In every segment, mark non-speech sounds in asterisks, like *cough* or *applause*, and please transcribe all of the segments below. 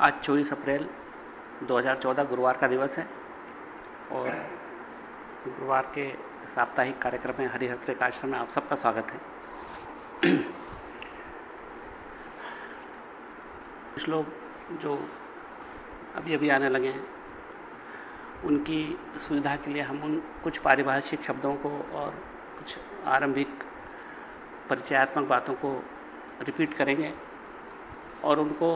आज 24 अप्रैल 2014 गुरुवार का दिवस है और गुरुवार के साप्ताहिक कार्यक्रम में हरिहर त्रिकाश्रम में आप सबका स्वागत है। कुछ लोग जो अभी अभी आने लगे हैं, उनकी सुविधा के लिए हम उन कुछ पारिभाषिक शब्दों को और कुछ आरंभिक परिचयात्मक बातों को रिपीट करेंगे और उनको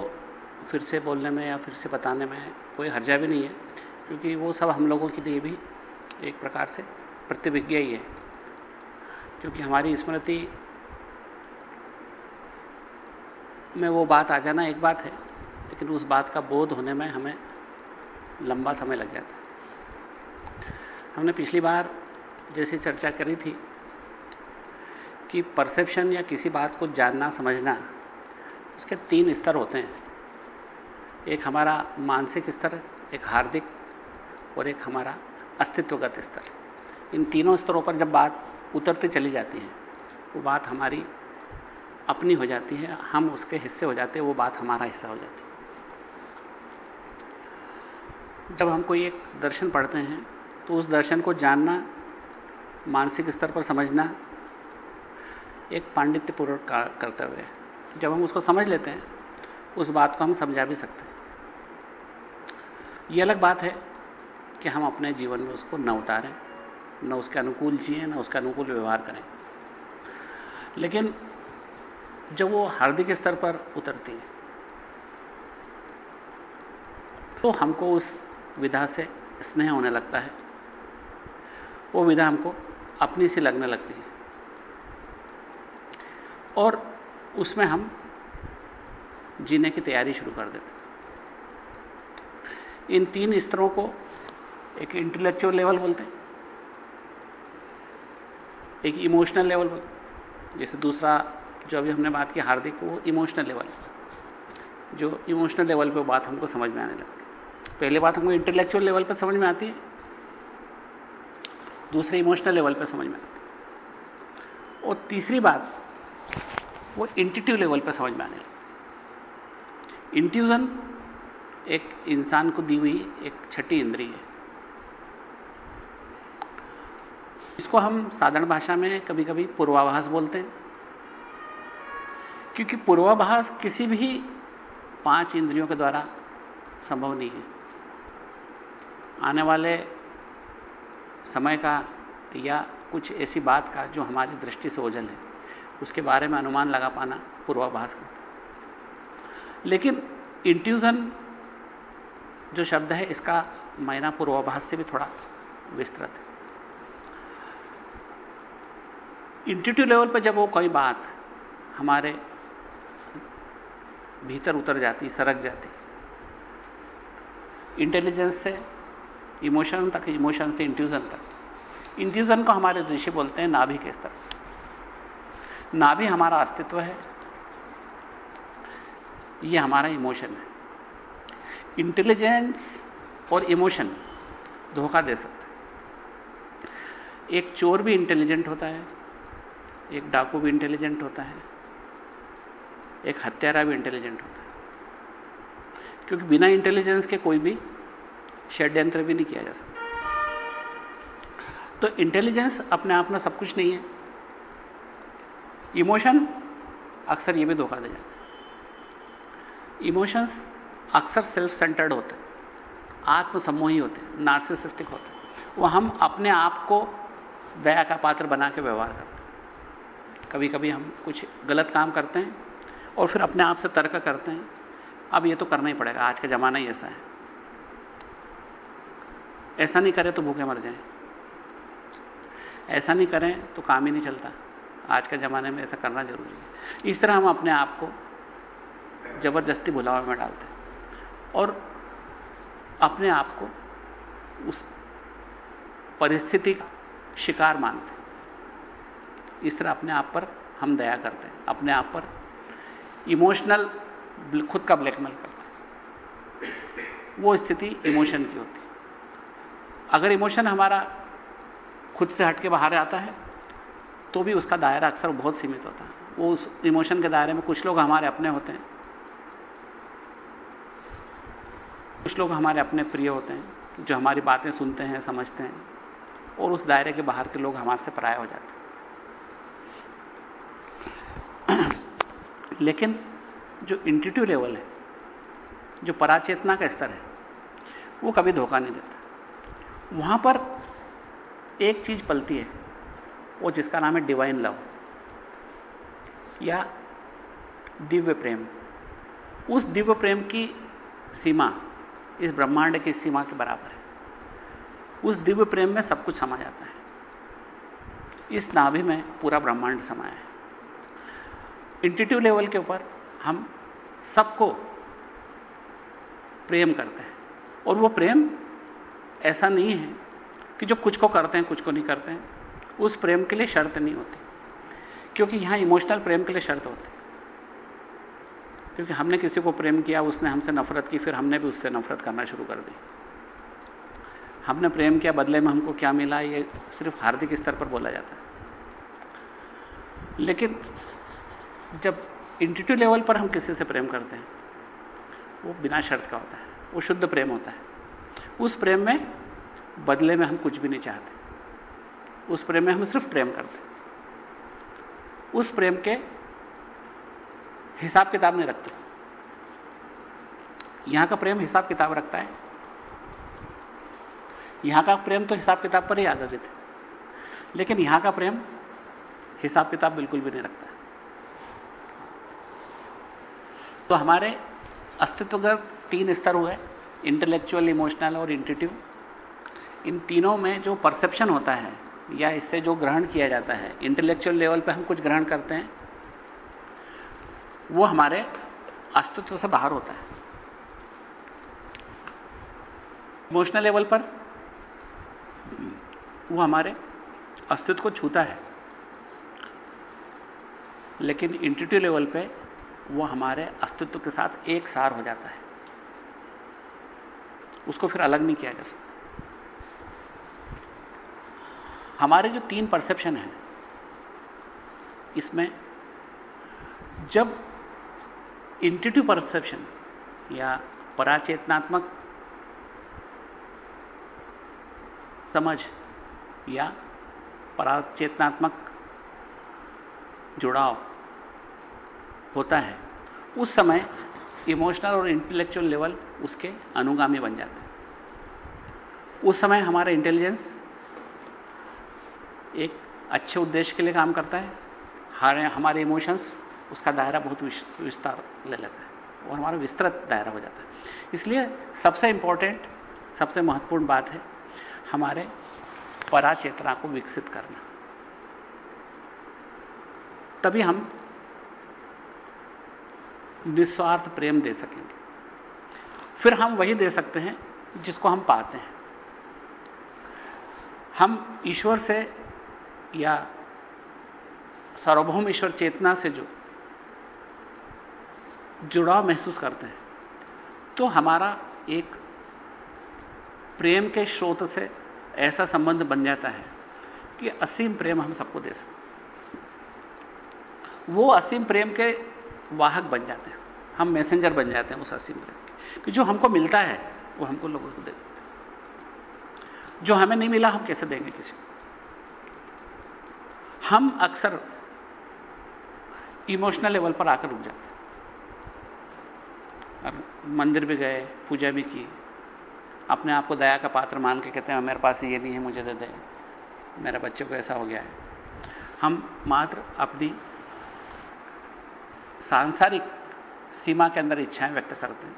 फिर से बोलने में या फिर से बताने में कोई हर्जा भी नहीं है, क्योंकि वो सब हम लोगों के लिए भी एक प्रकार से प्रतिविज्ञा ही है। क्योंकि हमारी स्मृति में वो बात आ जाना एक बात है, लेकिन उस बात का बोध होने में हमें लंबा समय लग जाता है। हमने पिछली बार जैसे चर्चा करी थी कि परसेप्शन या किसी बात को जानना, समझना, उसके तीन स्तर होते हैं। एक हमारा मानसिक स्तर, एक हार्दिक और एक हमारा अस्तित्वगत स्तर। इन तीनों स्तरों पर जब बात उतरते चली जाती है, वो बात हमारी अपनी हो जाती है, हम उसके हिस्से हो जाते हैं, वो बात हमारा हिस्सा हो जाती है। जब हम कोई एक दर्शन पढ़ते हैं तो उस दर्शन को जानना, मानसिक स्तर पर समझना एक पांडित्यपूर्वक कर्तव्य है। जब हम उसको समझ लेते हैं, उस बात को हम समझा भी सकते हैं। यह अलग बात है कि हम अपने जीवन में उसको न उतारें, न उसके अनुकूल जिए, न उसका अनुकूल व्यवहार करें। लेकिन जब वो हार्दिक स्तर पर उतरती है तो हमको उस विधा से स्नेह होने लगता है। वो विधा हमको अपनी सी लगने लगती है। और उसमें हम जीने की तैयारी शुरू कर देते इन तीन स्तरों को एक इंटेलेक्चुअल लेवल बोलते हैं, एक इमोशनल लेवल बोलते जैसे दूसरा, जो अभी हमने बात की हार्दिक, वो इमोशनल लेवल जो इमोशनल लेवल पे बात हमको समझ में आने लगती पहले बात हमको इंटेलेक्चुअल लेवल पर समझ में आती है, दूसरे इमोशनल लेवल पर समझ में आती है। और तीसरी बात, वो इंटिटिव लेवल पर समझ में आने लगती इंट्यूजन एक इंसान को दी हुई एक छठी इंद्री है। इसको हम साधारण भाषा में कभी कभी पूर्वाभास बोलते हैं। क्योंकि पूर्वाभास किसी भी पाँच इंद्रियों के द्वारा संभव नहीं है। आने वाले समय का या कुछ ऐसी बात का जो हमारी दृष्टि से ओझल है, उसके बारे में अनुमान लगा पाना पूर्वाभास का। लेकिन इंट्यूजन जो शब्द है, इसका मायना पूर्वाभास से भी थोड़ा विस्तृत है। इंट्यूटिव लेवल पर जब वो कोई बात हमारे भीतर उतर जाती, सरक जाती इंटेलिजेंस से इमोशन तक इमोशन से इंट्यूजन तक इंट्यूजन को हमारे ऋषि बोलते हैं नाभि के स्तर नाभि हमारा अस्तित्व है यह हमारा इमोशन है। इंटेलिजेंस और इमोशन धोखा दे सकते एक चोर भी इंटेलिजेंट होता है, एक डाकू भी इंटेलिजेंट होता है, एक हत्यारा भी इंटेलिजेंट होता है। क्योंकि बिना इंटेलिजेंस के कोई भी षड्यंत्र भी नहीं किया जा सकता। तो इंटेलिजेंस अपने आप में सब कुछ नहीं है। इमोशन अक्सर ये भी धोखा दे जाते हैं। इमोशंस अक्सर सेल्फ सेंटर्ड होते आत्मसमोही होते नार्सिसिस्टिक होते वो हम अपने आप को दया का पात्र बना के व्यवहार करते कभी कभी हम कुछ गलत काम करते हैं और फिर अपने आप से तर्क करते हैं, अब ये तो करना ही पड़ेगा, आज का जमाना ही ऐसा है। ऐसा नहीं करें तो भूखे मर जाएँ। ऐसा नहीं करें तो काम ही नहीं चलता। आज के जमाने में ऐसा करना ज़रूरी है। इस तरह हम अपने आप को ज़बरदस्ती भुलावा में डालते हैं। और अपने आप को उस परिस्थिति शिकार मानते इस तरह अपने आप पर हम दया करते हैं। अपने आप पर इमोशनल खुद का ब्लैकमेल करते हैं। वो स्थिति इमोशन की होती है। अगर इमोशन हमारा खुद से हटके बाहर आता है तो भी उसका दायरा अक्सर बहुत सीमित होता है। वो उस इमोशन के दायरे में कुछ लोग हमारे अपने होते हैं। कुछ लोग हमारे अपने प्रिय होते हैं, जो हमारी बातें सुनते हैं, समझते हैं, और उस दायरे के बाहर के लोग हमारे से पराया हो जाते हैं। *clears throat* लेकिन जो इंटीट्यू लेवल है, जो पराचेतना का स्तर है, वो कभी धोखा नहीं देता। वहाँ पर एक चीज़ पलती है, वो जिसका नाम है डिवाइन लव या दिव्य प्रेम। उस दिव्य प्रेम की सीमा इस ब्रह्मांड की सीमा के बराबर है। उस दिव्य प्रेम में सब कुछ समा जाता है। इस नाभि में पूरा ब्रह्मांड समाया है। इंटीट्यू लेवल के ऊपर हम सबको प्रेम करते हैं। और वो प्रेम ऐसा नहीं है कि जो कुछ को करते हैं, कुछ को नहीं करते हैं। उस प्रेम के लिए शर्त नहीं होती। क्योंकि यहाँ इमोशनल प्रेम के लिए शर्त होती क्योंकि हमने किसी को प्रेम किया, उसने हमसे नफरत की, फिर हमने भी उससे नफरत करना शुरू कर दी। हमने प्रेम किया, बदले में हमको क्या मिला, ये सिर्फ़ हार्दिक स्तर पर बोला जाता है। लेकिन जब इंटीट्यू लेवल पर हम किसी से प्रेम करते हैं, वो बिना शर्त का होता है, वो शुद्ध प्रेम होता है। उस प्रेम में बदले में हम कुछ भी नहीं चाहते। उस प्रेम में हम सिर्फ़ प्रेम करते उस प्रेम के हिसाब किताब नहीं रखते। यहाँ का प्रेम हिसाब किताब रखता है। यहाँ का प्रेम तो हिसाब किताब पर ही आधारित है। लेकिन यहाँ का प्रेम हिसाब किताब बिल्कुल भी नहीं रखता तो हमारे अस्तित्वगत तीन स्तर हुए इंटेलेक्चुअल इमोशनल और इंटिटिव इन तीनों में जो परसेप्शन होता है या इससे जो ग्रहण किया जाता है इंटेलेक्चुअल लेवल पे हम कुछ ग्रहण करते हैं वो हमारे अस्तित्व से बाहर होता है। इमोशनल लेवल पर, वो हमारे अस्तित्व को छूता है। लेकिन इंटिटिव लेवल पे वो हमारे अस्तित्व के साथ एक सार हो जाता है। उसको फिर अलग नहीं किया जा सकता। हमारे जो तीन परसेप्शन है, इसमें जब इंटिटिव परसेप्शन या पराचेतनात्मक समझ या पराचेतनात्मक जुड़ाव होता है। उस समय इमोशनल और इंटेलेक्चुअल लेवल उसके अनुगामी बन जाते हैं। उस समय हमारा इंटेलिजेंस एक अच्छे उद्देश्य के लिए काम करता है। हमारे इमोशंस उसका दायरा बहुत विस्तार ले लेता है। और हमारा विस्तृत दायरा हो जाता है। इसलिए सबसे इंपॉर्टेंट सबसे महत्वपूर्ण बात है हमारे पराचेतना को विकसित करना। तभी हम निस्वार्थ प्रेम दे सकेंगे। फिर हम वही दे सकते हैं जिसको हम पाते हैं। हम ईश्वर से या सार्वभौम ईश्वर चेतना से जो जुड़ाव महसूस करते हैं। तो हमारा एक प्रेम के स्रोत से ऐसा संबंध बन जाता है कि असीम प्रेम हम सबको दे सकते वो असीम प्रेम के वाहक बन जाते हैं। हम मैसेंजर बन जाते हैं उस असीम प्रेम के। कि जो हमको मिलता है, वो हमको लोगों को दे देते जो हमें नहीं मिला, हम कैसे देंगे किसी को? हम अक्सर इमोशनल लेवल पर आकर रुक जाते हैं। मंदिर भी गए, पूजा भी की। अपने आप को दया का पात्र मान के कहते हैं, मेरे पास ये नहीं है, मुझे दे दे। मेरे बच्चों को ऐसा हो गया है। हम मात्र अपनी सांसारिक सीमा के अंदर इच्छाएँ व्यक्त करते हैं।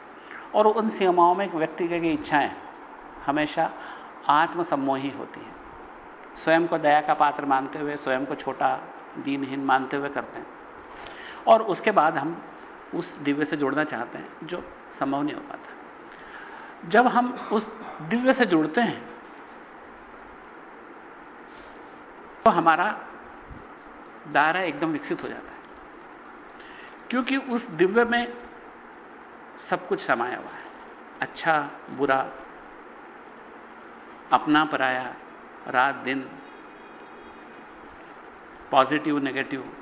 और उन सीमाओं में एक व्यक्ति की इच्छाएँ हमेशा आत्मसम्मोही होती हैं। स्वयं को दया का पात्र मानते हुए, स्वयं को छोटा, दीनहीन मानते हुए करते हैं। और उसके बाद हम उस दिव्य से जुड़ना चाहते हैं, जो संभव नहीं हो पाता। जब हम उस दिव्य से जुड़ते हैं तो हमारा दायरा एकदम विकसित हो जाता है। क्योंकि उस दिव्य में सब कुछ समाया हुआ है। अच्छा बुरा, अपना पराया, रात, दिन, पॉजिटिव, नेगेटिव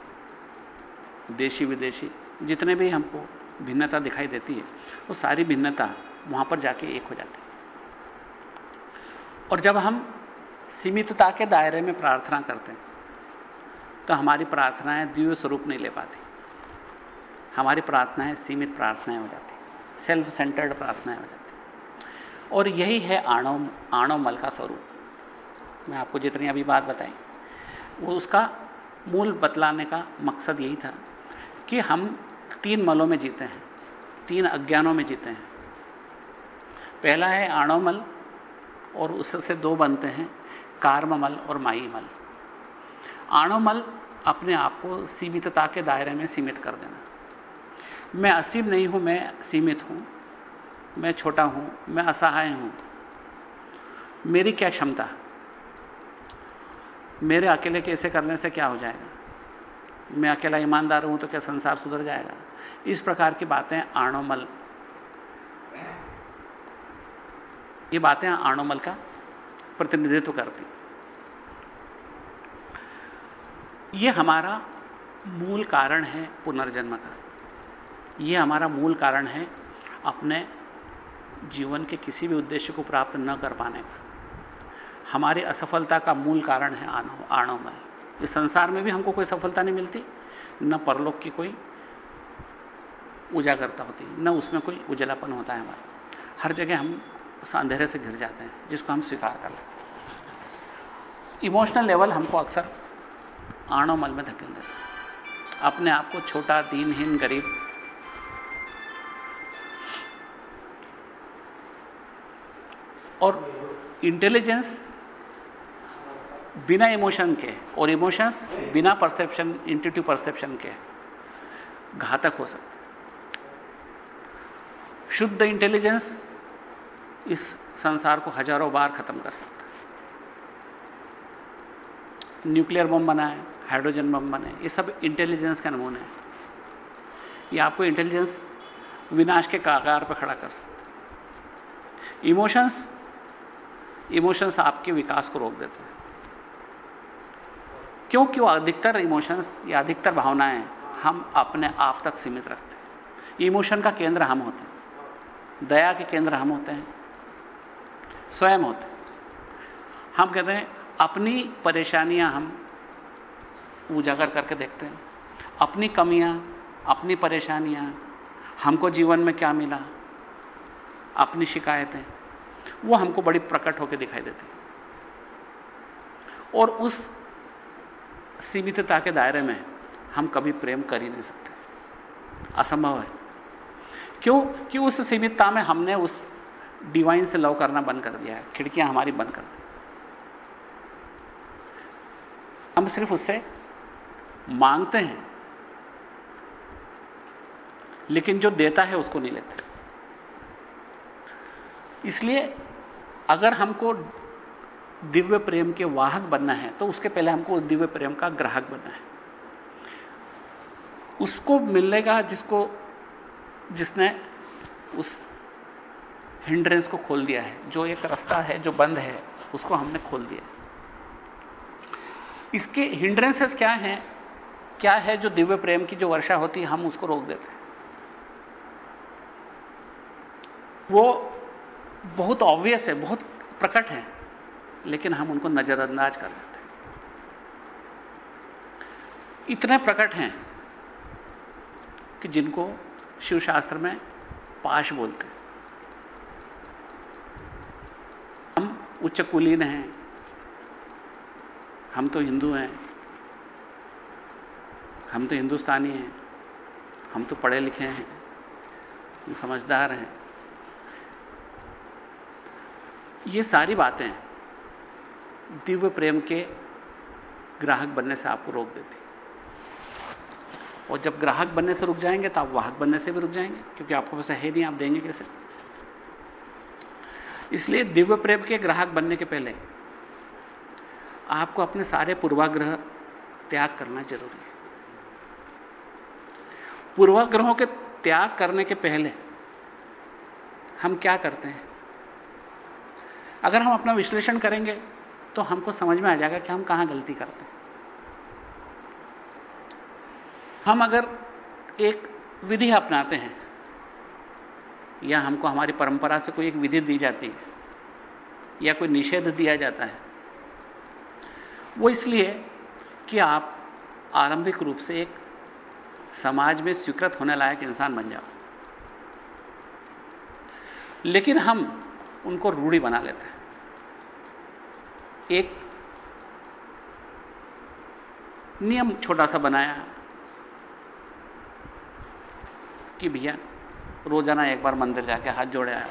देशी विदेशी जितने भी हमको भिन्नता दिखाई देती है, वो सारी भिन्नता वहाँ पर जाके एक हो जाती हैं। और जब हम सीमितता के दायरे में प्रार्थना करते हैं तो हमारी प्रार्थनाएँ दिव्य स्वरूप नहीं ले पाती। हमारी प्रार्थनाएँ सीमित प्रार्थनाएँ हो जाती सेल्फ सेंटर्ड प्रार्थनाएँ हो जाती और यही है आणव आणव मल का स्वरूप। मैं आपको जितनी अभी बात बताई, वो उसका मूल बतलाने का मकसद यही था कि हम तीन मलों में जीते हैं, तीन अज्ञानों में जीते हैं। पहला है आणोमल और उससे दो बनते हैं कार्ममल और माईमल आणोमल अपने आप को सीमितता के दायरे में सीमित कर देना। मैं असीम नहीं हूँ, मैं सीमित हूँ, मैं छोटा हूँ, मैं असहाय हूँ। मेरी क्या क्षमता? मेरे अकेले के ऐसे करने से क्या हो जाएगा? मैं अकेला ईमानदार हूँ तो क्या संसार सुधर जाएगा? इस प्रकार की बातें आणोमल। ये बातें आणोमल का प्रतिनिधित्व करती। ये हमारा मूल कारण है पुनर्जन्म का। यह हमारा मूल कारण है अपने जीवन के किसी भी उद्देश्य को प्राप्त न कर पाने का। हमारी असफलता का मूल कारण है आणोमल। इस संसार में भी हमको कोई सफलता नहीं मिलती, न परलोक की कोई उजागरता होती न उसमें कोई उजलापन होता है हमारा। हर जगह हम उस अंधेरे से घिर जाते हैं, जिसको हम स्वीकार कर लेते इमोशनल लेवल हमको अक्सर आणो मल में धकेल देता है। अपने आप को छोटा, दीनहीन, गरीब। और इंटेलिजेंस बिना इमोशन के और इमोशंस बिना परसेप्शन इंट्यूटिव परसेप्शन के घातक हो सकते शुद्ध इंटेलिजेंस इस संसार को हज़ारों बार खत्म कर सकता है। न्यूक्लियर बम बनाए, हाइड्रोजन बम बने, ये सब इंटेलिजेंस का नमूने हैं। ये आपको इंटेलिजेंस विनाश के कागार पर खड़ा कर सकता है। इमोशंस इमोशंस आपके विकास को रोक देते हैं। क्योंकि वो अधिकतर इमोशंस या अधिकतर भावनाएँ हम अपने आप तक सीमित रखते हैं। इमोशन का केंद्र हम होते हैं। दया के केंद्र हम होते हैं। स्वयं होते हैं। हम कहते हैं, अपनी परेशानियाँ हम उजागर करके देखते हैं। अपनी कमियाँ, अपनी परेशानियाँ, हमको जीवन में क्या मिला? अपनी शिकायतें, वो हमको बड़ी प्रकट होकर दिखाई देती और उस सीमितता के दायरे में हम कभी प्रेम कर ही नहीं सकते। असंभव है। क्यों? कि उस सीमितता में हमने उस डिवाइन से लव करना बंद कर दिया है। खिड़कियाँ हमारी बंद कर दी। हम सिर्फ़ उससे मांगते हैं, लेकिन जो देता है उसको नहीं लेते। इसलिए अगर हमको दिव्य प्रेम के वाहक बनना है तो उसके पहले हमको दिव्य प्रेम का ग्राहक बनना है। उसको मिलेगा जिसको जिसने उस हिंड्रेंस को खोल दिया है। जो एक रास्ता है, जो बंद है, उसको हमने खोल दिया इसके हिंड्रेंसेस क्या हैं? क्या है जो दिव्य प्रेम की जो वर्षा होती है, हम उसको रोक देते हैं। वो बहुत ऑब्वियस है, बहुत प्रकट है, लेकिन हम उनको नजरअंदाज कर देते हैं। इतने प्रकट हैं कि जिनको शिवशास्त्र में पाश बोलते हैं। हम उच्च कुलीन हैं। हम तो हिंदू हैं। हम तो हिंदुस्तानी हैं। हम तो पढ़े लिखे हैं। हम समझदार हैं। ये सारी बातें दिव्य प्रेम के ग्राहक बनने से आपको रोक देती और जब ग्राहक बनने से रुक जाएँगे तो आप वाहक बनने से भी रुक जाएँगे, क्योंकि आपको पैसा है नहीं, आप देंगे कैसे? इसलिए दिव्य प्रेम के ग्राहक बनने के पहले आपको अपने सारे पूर्वाग्रह त्याग करना ज़रूरी है। पूर्वाग्रहों के त्याग करने के पहले हम क्या करते हैं? अगर हम अपना विश्लेषण करेंगे तो हमको समझ में आ जाएगा कि हम कहाँ गलती करते हैं। हम अगर एक विधि अपनाते हैं, या हमको हमारी परंपरा से कोई एक विधि दी जाती है, या कोई निषेध दिया जाता है, वो इसलिए कि आप आरंभिक रूप से एक समाज में स्वीकृत होने लायक इंसान बन जाओ। लेकिन हम उनको रूढ़ी बना लेते हैं। एक नियम छोटा सा बनाया कि भैया, रोज़ाना एक बार मंदिर जाके हाथ जोड़े आया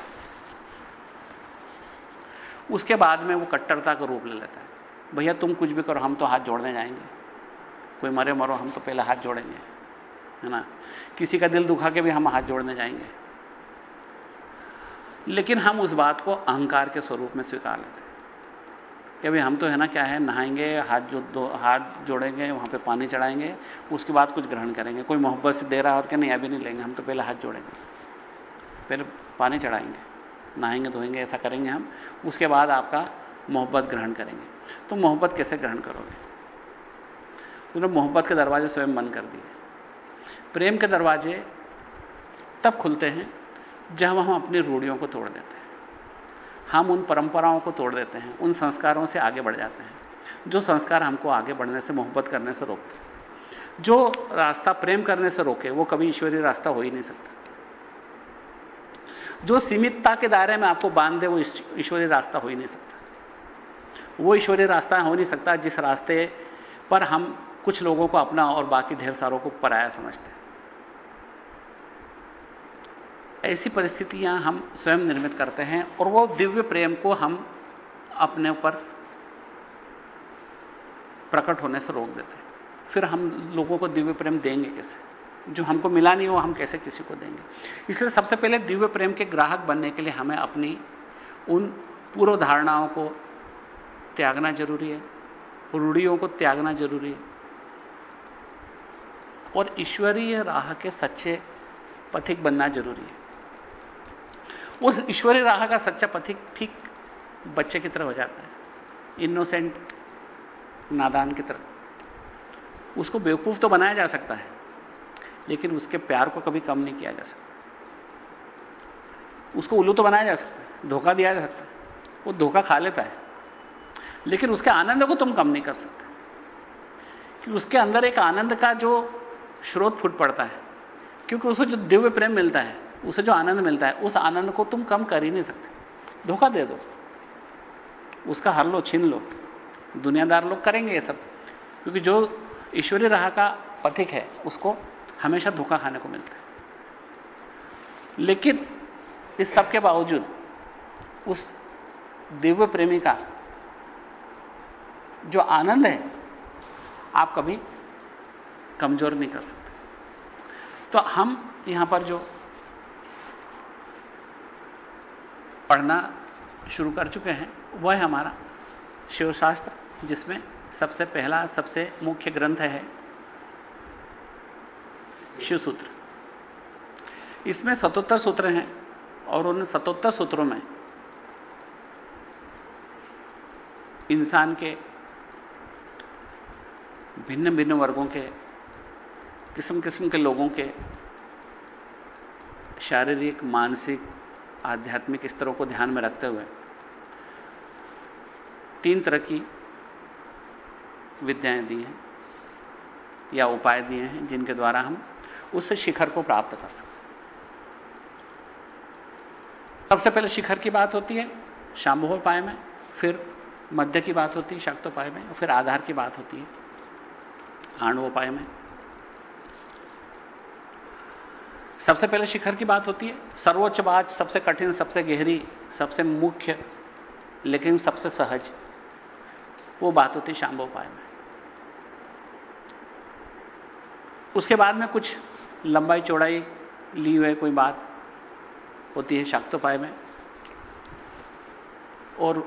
उसके बाद में वो कट्टरता का रूप ले लेता है। भैया, तुम कुछ भी करो, हम तो हाथ जोड़ने जाएँगे। कोई मरे मरो, हम तो पहले हाथ जोड़ेंगे, है ना? किसी का दिल दुखा के भी हम हाथ जोड़ने जाएँगे। लेकिन हम उस बात को अहंकार के स्वरूप में स्वीकार लेते कि भाई हम तो है ना, क्या है, नहाएँगे, हाथ जो दो, हाथ जोड़ेंगे, वहाँ पे पानी चढ़ाएँगे, उसके बाद कुछ ग्रहण करेंगे। कोई मोहब्बत से दे रहा हो कि नहीं, अभी नहीं लेंगे, हम तो पहले हाथ जोड़ेंगे, फिर पानी चढ़ाएँगे, नहाएँगे, धोएँगे, ऐसा करेंगे हम, उसके बाद आपका मोहब्बत ग्रहण करेंगे। तो मोहब्बत कैसे ग्रहण करोगे? उन्होंने तो मोहब्बत के दरवाजे स्वयं बंद कर दिए। प्रेम के दरवाजे तब खुलते हैं जब हम अपनी रूढ़ियों को तोड़ देते हैं। हम उन परंपराओं को तोड़ देते हैं, उन संस्कारों से आगे बढ़ जाते हैं। जो संस्कार हमको आगे बढ़ने से, मोहब्बत करने से रोकते जो रास्ता प्रेम करने से रोके, वो कभी ईश्वरीय रास्ता हो ही नहीं सकता। जो सीमितता के दायरे में आपको बाँध दे, वो ईश्वरीय रास्ता हो ही नहीं सकता। वो ईश्वरीय रास्ता हो नहीं सकता जिस रास्ते पर हम कुछ लोगों को अपना और बाकी ढेर सारों को पराया समझते हैं। ऐसी परिस्थितियाँ हम स्वयं निर्मित करते हैं और वो दिव्य प्रेम को हम अपने ऊपर प्रकट होने से रोक देते हैं। फिर हम लोगों को दिव्य प्रेम देंगे कैसे? जो हमको मिला नहीं, वो हम कैसे किसी को देंगे? इसलिए सबसे पहले दिव्य प्रेम के ग्राहक बनने के लिए हमें अपनी उन पूर्व धारणाओं को त्यागना ज़रूरी है, रूढ़ियों को त्यागना ज़रूरी है। और ईश्वरीय राह के सच्चे पथिक बनना ज़रूरी है। उस ईश्वरीय राह का सच्चा पथिक ठीक बच्चे की तरह हो जाता है। इनोसेंट नादान की तरह। उसको बेवकूफ़ तो बनाया जा सकता है, लेकिन उसके प्यार को कभी कम नहीं किया जा सकता। उसको उल्लू तो बनाया जा सकता है, धोखा दिया जा सकता है, वो धोखा खा लेता है, लेकिन उसके आनंद को तुम कम नहीं कर सकते। कि उसके अंदर एक आनंद का जो स्रोत फूट पड़ता है, क्योंकि उसको जो दिव्य प्रेम मिलता है उसे जो आनंद मिलता है, उस आनंद को तुम कम कर ही नहीं सकते। धोखा दे दो। उसका हर लो, छीन लो। दुनियादार लोग करेंगे ये सब। क्योंकि जो ईश्वरीय राह का पथिक है, उसको हमेशा धोखा खाने को मिलता है। लेकिन इस सब के बावजूद, उस दिव्य प्रेमी का जो आनंद है, आप कभी कमज़ोर नहीं कर सकते। तो हम यहाँ पर जो पढ़ना शुरू कर चुके हैं, वह है हमारा शिवशास्त्र, जिसमें सबसे पहला, सबसे मुख्य ग्रंथ है शिव सूत्र इसमें सतोत्तर सूत्र हैं और उन सतोत्तर सूत्रों में इंसान के भिन्न भिन्न वर्गों के किस्म किस्म के लोगों के शारीरिक, मानसिक आध्यात्मिक स्तरों को ध्यान में रखते हुए तीन तरह की विद्याएँ दी हैं या उपाय दिए हैं जिनके द्वारा हम उस शिखर को प्राप्त कर सकते सबसे पहले शिखर की बात होती है शाम्भोपाय में, फिर मध्य की बात होती है, शक्तोपाय में, और फिर आधार की बात होती है, आणवोपाय में। सबसे पहले शिखर की बात होती है। सर्वोच्च बात, सबसे कठिन, सबसे गहरी, सबसे मुख्य, लेकिन सबसे सहज, वो बात होती है उपाय में। उसके बाद में कुछ लंबाई चौड़ाई ली हुई कोई बात होती है शाक्तोपाय में, और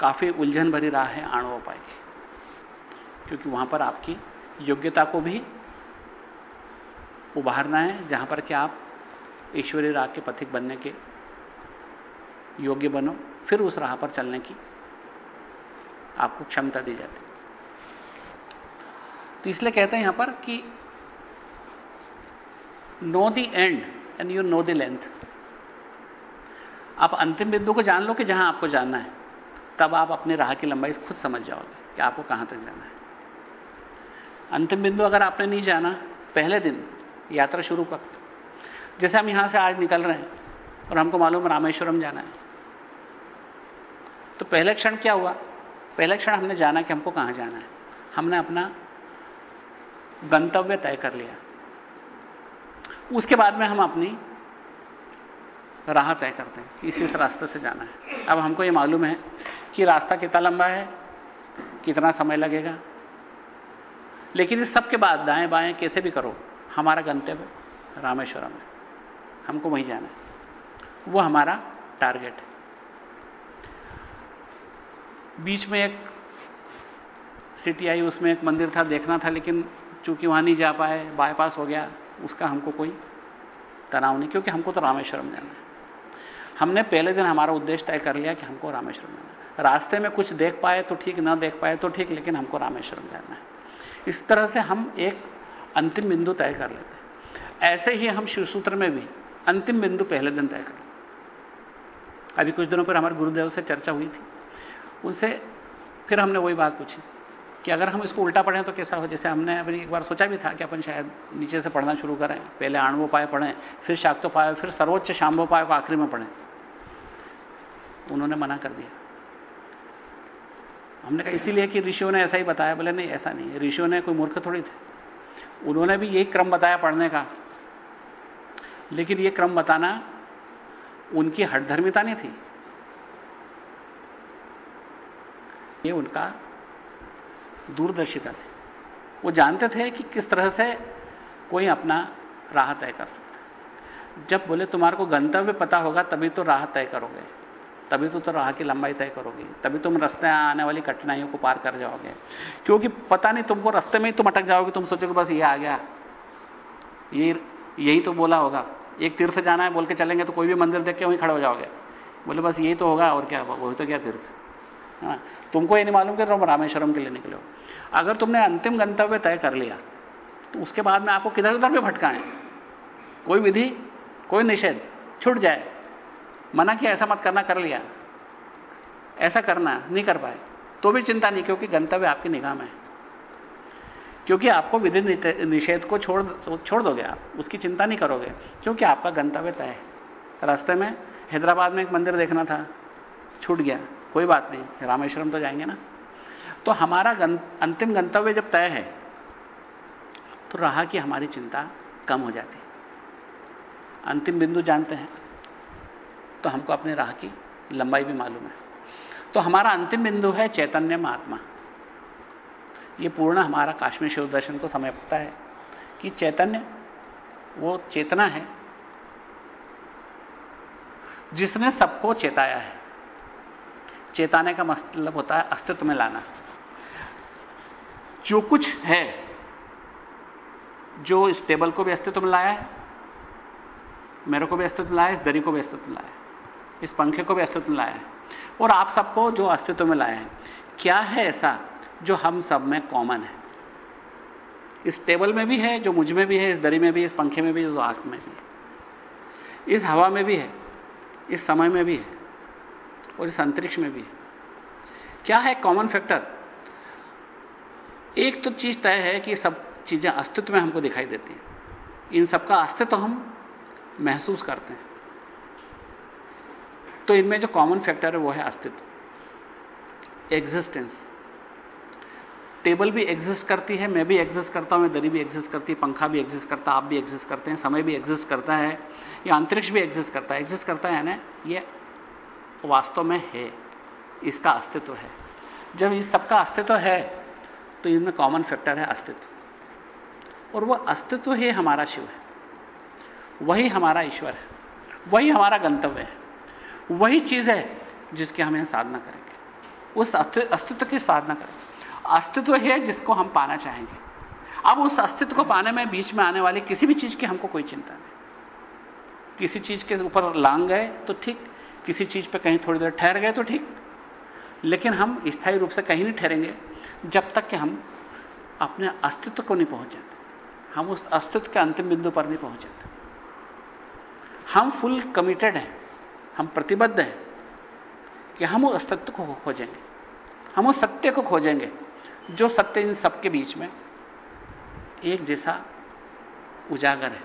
काफ़ी उलझन भरी राह है आणवोपाय की, क्योंकि वहाँ पर आपकी योग्यता को भी उभारना है, जहाँ पर कि आप ईश्वरीय राग के पथिक बनने के योग्य बनो, फिर उस राह पर चलने की आपको क्षमता दी जाती तो इसलिए कहते हैं यहाँ पर कि know the end and you know the length आप अंतिम बिंदु को जान लो कि जहाँ आपको जाना है, तब आप अपनी राह की लंबाई खुद समझ जाओगे कि आपको कहाँ तक जाना है। अंतिम बिंदु अगर आपने नहीं जाना, पहले दिन यात्रा शुरू कर जैसे हम यहाँ से आज निकल रहे हैं और हमको मालूम रामेश्वरम जाना है। तो पहले क्षण क्या हुआ? पहले क्षण हमने जाना कि हमको कहाँ जाना है। हमने अपना गंतव्य तय कर लिया। उसके बाद में हम अपनी राह तय करते हैं कि इस इस रास्ते से जाना है। अब हमको यह मालूम है कि रास्ता कितना लंबा है, कितना समय लगेगा। लेकिन इस सब के बाद दाएँ बाएँ कैसे भी करो हमारा गंतव्य रामेश्वरम है। हमको वहीं जाना है। वो हमारा टारगेट है। बीच में एक सिटी आई, उसमें एक मंदिर था, देखना था, लेकिन चूँकि वहाँ नहीं जा पाए बाईपास हो गया, उसका हमको कोई तनाव नहीं, क्योंकि हमको तो रामेश्वरम जाना है। हमने पहले दिन हमारा उद्देश्य तय कर लिया कि हमको रामेश्वरम जाना है। रास्ते में कुछ देख पाए तो ठीक, ना देख पाए तो ठीक, लेकिन हमको रामेश्वरम जाना है। इस तरह से हम एक अंतिम बिंदु तय कर लेते हैं। ऐसे ही हम शिवसूत्र में भी अंतिम बिंदु पहले दिन तय कर अभी कुछ दिनों पर हमारे गुरुदेव से चर्चा हुई थी। उनसे फिर हमने वही बात पूछी कि अगर हम इसको उल्टा पढ़ें तो कैसा हो? जैसे हमने अपनी एक बार सोचा भी था कि अपन शायद नीचे से पढ़ना शुरू करें, पहले आणवोपाय पढ़ें, फिर शाक्तोपाय, फिर सर्वोच्च शाम्भोपाय को आखिरी में पढ़ें। उन्होंने मना कर दिया। हमने कहा, इसीलिए कि ऋषियों ने ऐसा ही बताया, बोले, नहीं, ऐसा नहीं ऋषियों ने कोई मूर्ख थोड़ी थे। उन्होंने भी यही क्रम बताया पढ़ने का। लेकिन यह क्रम बताना उनकी हटधर्मिता नहीं थी। ये उनका दूरदर्शिता थी। वो जानते थे कि किस तरह से कोई अपना राह तय कर सकता जब बोले, तुम्हारे को गंतव्य पता होगा, तभी तो राह तय करोगे। तभी तो, तो राह की लंबाई तय करोगे। तभी तुम रास्ते आने वाली कठिनाइयों को पार कर जाओगे। क्योंकि पता नहीं तुमको रास्ते में ही तुम अटक जाओगे तुम सोचोगे बस ये आ गया। ये यही तो बोला होगा। एक तीर्थ जाना है बोल के चलेंगे तो कोई भी मंदिर देख के वहीं खड़े हो जाओगे। बोले बस यही तो होगा और क्या वही तो क्या तीर्थ। हाँ तुमको ये नहीं मालूम कि तुम रामेश्वरम के लिए निकले हो। अगर तुमने अंतिम गंतव्य तय कर लिया तो उसके बाद में आपको किधर उधर भी भटकाएँ। कोई विधि कोई निषेध छूट जाए। मना किया ऐसा मत करना कर लिया। ऐसा करना नहीं कर पाए। तो भी चिंता नहीं क्योंकि गंतव्य आपकी निगाह में है। क्योंकि आपको विधि निषेध को छोड़ छोड़ दोगे आप। उसकी चिंता नहीं करोगे क्योंकि आपका गंतव्य तय है। रास्ते में हैदराबाद में एक मंदिर देखना था छूट गया। कोई बात नहीं रामेश्वरम तो जाएँगे ना। तो हमारा गं, अंतिम गंतव्य जब तय है तो रहा की हमारी चिंता कम हो जाती। अंतिम बिंदु जानते हैं। तो हमको अपने राह की लंबाई भी मालूम है। तो हमारा अंतिम बिंदु है चैतन्य महात्मा। यह पूर्ण हमारा काश्मीर शिव दर्शन को समय पता है कि चैतन्य, वो चेतना है, जिसने सबको चेताया है। चेताने का मतलब होता है अस्तित्व में लाना। जो कुछ है, जो इस टेबल को भी अस्तित्व में लाया है, मेरे को भी अस्तित्व लाया इस दरी को भी अस्तित्व लाया इस पंखे को भी अस्तित्व में लाया है। और आप सबको जो अस्तित्व में लाया है, क्या है ऐसा जो हम सब में कॉमन है? इस टेबल में भी है, जो मुझमें भी है, इस दरी में भी इस पंखे में भी जो आँख में भी है। इस हवा में भी है, इस समय में भी है, और इस अंतरिक्ष में भी है। क्या है कॉमन फैक्टर एक तो चीज़ तय है कि सब चीज़ें अस्तित्व में हमको दिखाई देती हैं। इन सबका अस्तित्व हम महसूस करते हैं। तो इनमें जो कॉमन फैक्टर है, वो है अस्तित्व। एग्जिस्टेंस टेबल भी एग्जिस्ट करती है, मैं भी एग्जिस्ट करता हूँ, दरी भी एग्जिस्ट करती है, पंखा भी एग्जिस्ट करता है, आप भी एग्जिस्ट करते हैं, समय भी एग्जिस्ट करता है, या अंतरिक्ष भी एग्जिस्ट करता है। एग्जिस्ट करता है ना? ये वास्तव में है। इसका अस्तित्व है। जब इस सबका अस्तित्व है तो इनमें कॉमन फैक्टर है अस्तित्व। और वह अस्तित्व ही हमारा शिव है। वही हमारा ईश्वर है। वही हमारा गंतव्य है। वही चीज़ है जिसकी हम यहाँ साधना करेंगे। उस अस्तित्व की साधना करेंगे। अस्तित्व है जिसको हम पाना चाहेंगे। अब उस अस्तित्व को पाने में बीच में आने वाली किसी भी चीज़ की हमको कोई चिंता नहीं। किसी चीज़ के ऊपर लांग गए तो ठीक, किसी चीज़ पर कहीं थोड़ी देर ठहर गए तो ठीक, लेकिन हम स्थायी रूप से कहीं नहीं ठहरेंगे जब तक कि हम अपने अस्तित्व को नहीं पहुँच जाते। हम उस अस्तित्व के अंतिम बिंदु पर नहीं पहुँच जाते। हम फुल कमिटेड हैं। हम प्रतिबद्ध हैं कि हम उस अस्तित्व को खोजेंगे। हम उस सत्य को खोजेंगे जो सत्य इन सबके बीच में एक जैसा उजागर है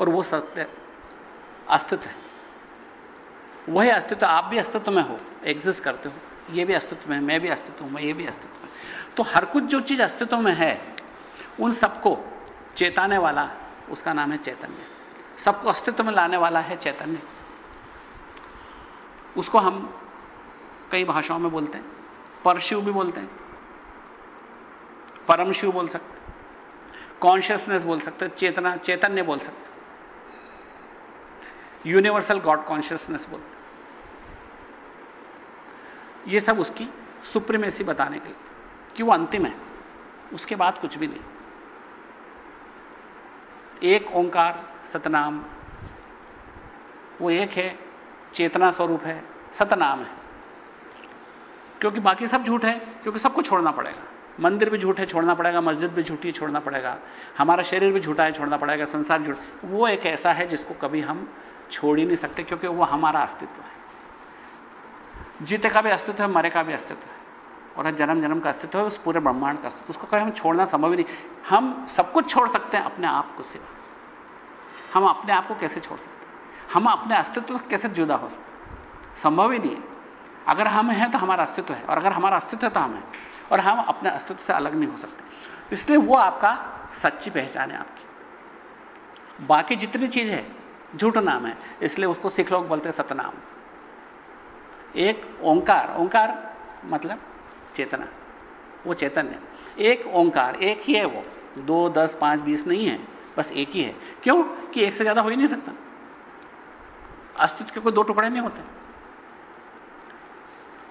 और वो सत्य अस्तित्व है। वही अस्तित्व आप भी अस्तित्व में हो एग्जिस्ट करते हो, ये भी अस्तित्व में, मैं भी अस्तित्व हूँ, ये भी अस्तित्व में। तो हर कुछ जो चीज़ अस्तित्व में है, उन सबको चेताने वाला, उसका नाम है चैतन्य। सबको अस्तित्व में लाने वाला है चैतन्य। उसको हम कई भाषाओं में बोलते हैं। परशिव भी बोलते हैं। परम शिव बोल सकते कॉन्शियसनेस बोल सकते चेतना, चैतन्य बोल सकते यूनिवर्सल गॉड कॉन्शियसनेस बोलते ये सब उसकी सुप्रीमेसी बताने के लिए। कि वो अंतिम है। उसके बाद कुछ भी नहीं। एक ओंकार सतनाम। वो एक है, चेतना स्वरूप है, सतनाम है। क्योंकि बाकी सब झूठ है, क्योंकि सबको छोड़ना पड़ेगा। मंदिर भी झूठ है, छोड़ना पड़ेगा, मस्जिद भी झूठी है, छोड़ना पड़ेगा। हमारा शरीर भी झूठा है, छोड़ना पड़ेगा, संसार झूठ। वो एक ऐसा है जिसको कभी हम छोड़ ही नहीं सकते, क्योंकि वो हमारा अस्तित्व है। जीते का भी अस्तित्व है, मरे का भी अस्तित्व है। और जन्म जन्म का अस्तित्व है, उस पूरे ब्रह्मांड का अस्तित्व उसको कभी हम छोड़ना संभव ही नहीं। हम सब कुछ छोड़ सकते हैं अपने आप को सिवा। हम अपने आप को कैसे छोड़ सकते हम अपने अस्तित्व से कैसे जुदा हो सकते संभव ही नहीं है। अगर हम हैं तो हमारा अस्तित्व है, और अगर हमारा अस्तित्व है तो हम हैं, और हम अपने अस्तित्व से अलग नहीं हो सकते। इसलिए वो आपका सच्ची पहचान है आपकी। बाकी जितनी चीज़ है, झूठ नाम है, इसलिए उसको सिख लोग बोलते हैं सतनाम। एक ओंकार ओंकार मतलब चेतना। वो चेतन है। एक ओंकार, एक ही है वो। दो, दस, पाँच, बीस नहीं है। बस एक ही है। क्यों? कि एक से ज़्यादा हो ही नहीं सकता। अस्तित्व के कोई दो टुकड़े नहीं होते।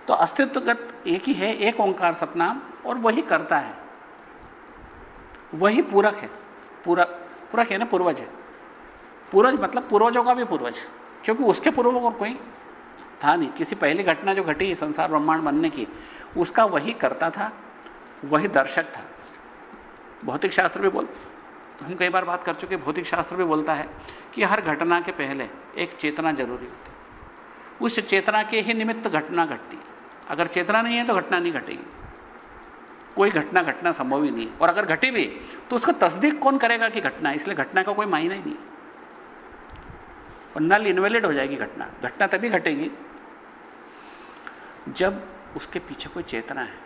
तो अस्तित्वगत एक ही है, एक ओंकार सतनाम, और वही करता है। वही पूरक है। पूरक पूरक है ना, पूर्वज है। पूर्वज मतलब पूर्वजों का भी पूर्वज। क्योंकि उसके पूर्व और कोई था नहीं। किसी पहली घटना जो घटी, संसार ब्रह्मांड बनने की, उसका वही करता था, वही दर्शक था। भौतिक शास्त्र भी बोल हम कई बार बात कर चुके भौतिक शास्त्र भी बोलता है कि हर घटना के पहले एक चेतना ज़रूरी होती है। उस चेतना के ही निमित्त घटना घटती है। अगर चेतना नहीं है तो घटना नहीं घटेगी। कोई घटना घटना संभव ही नहीं और अगर घटी भी तो उसका तस्दीक कौन करेगा कि घटना? इसलिए घटना का कोई मायना ही नहीं और नल इन्वेलिड हो जाएगी घटना। घटना तभी घटेगी जब उसके पीछे कोई चेतना है।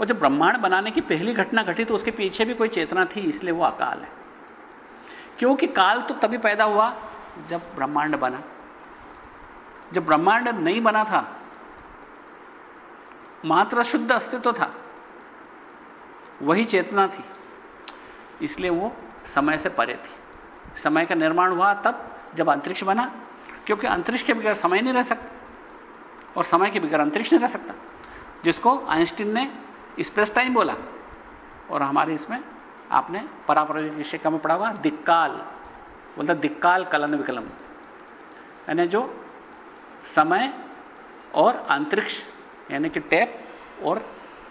और जब ब्रह्मांड बनाने की पहली घटना घटी तो उसके पीछे भी कोई चेतना थी, इसलिए वो अकाल है। क्योंकि काल तो तभी पैदा हुआ जब ब्रह्मांड बना। जब ब्रह्मांड नहीं बना था, मात्र शुद्ध अस्तित्व था, वही चेतना थी, इसलिए वो समय से परे थी। समय का निर्माण हुआ तब जब अंतरिक्ष बना, क्योंकि अंतरिक्ष के बगैर समय नहीं रह सकता, और समय के बगैर अंतरिक्ष नहीं रह सकता, जिसको आइंस्टीन ने स्पेस टाइम बोला। और हमारे इसमें आपने परापरिक विषय का में पढ़ा हुआ दिक्काल। बोलता दिक्काल कलन विकलम। यानी जो समय और अंतरिक्ष, यानी कि टैप और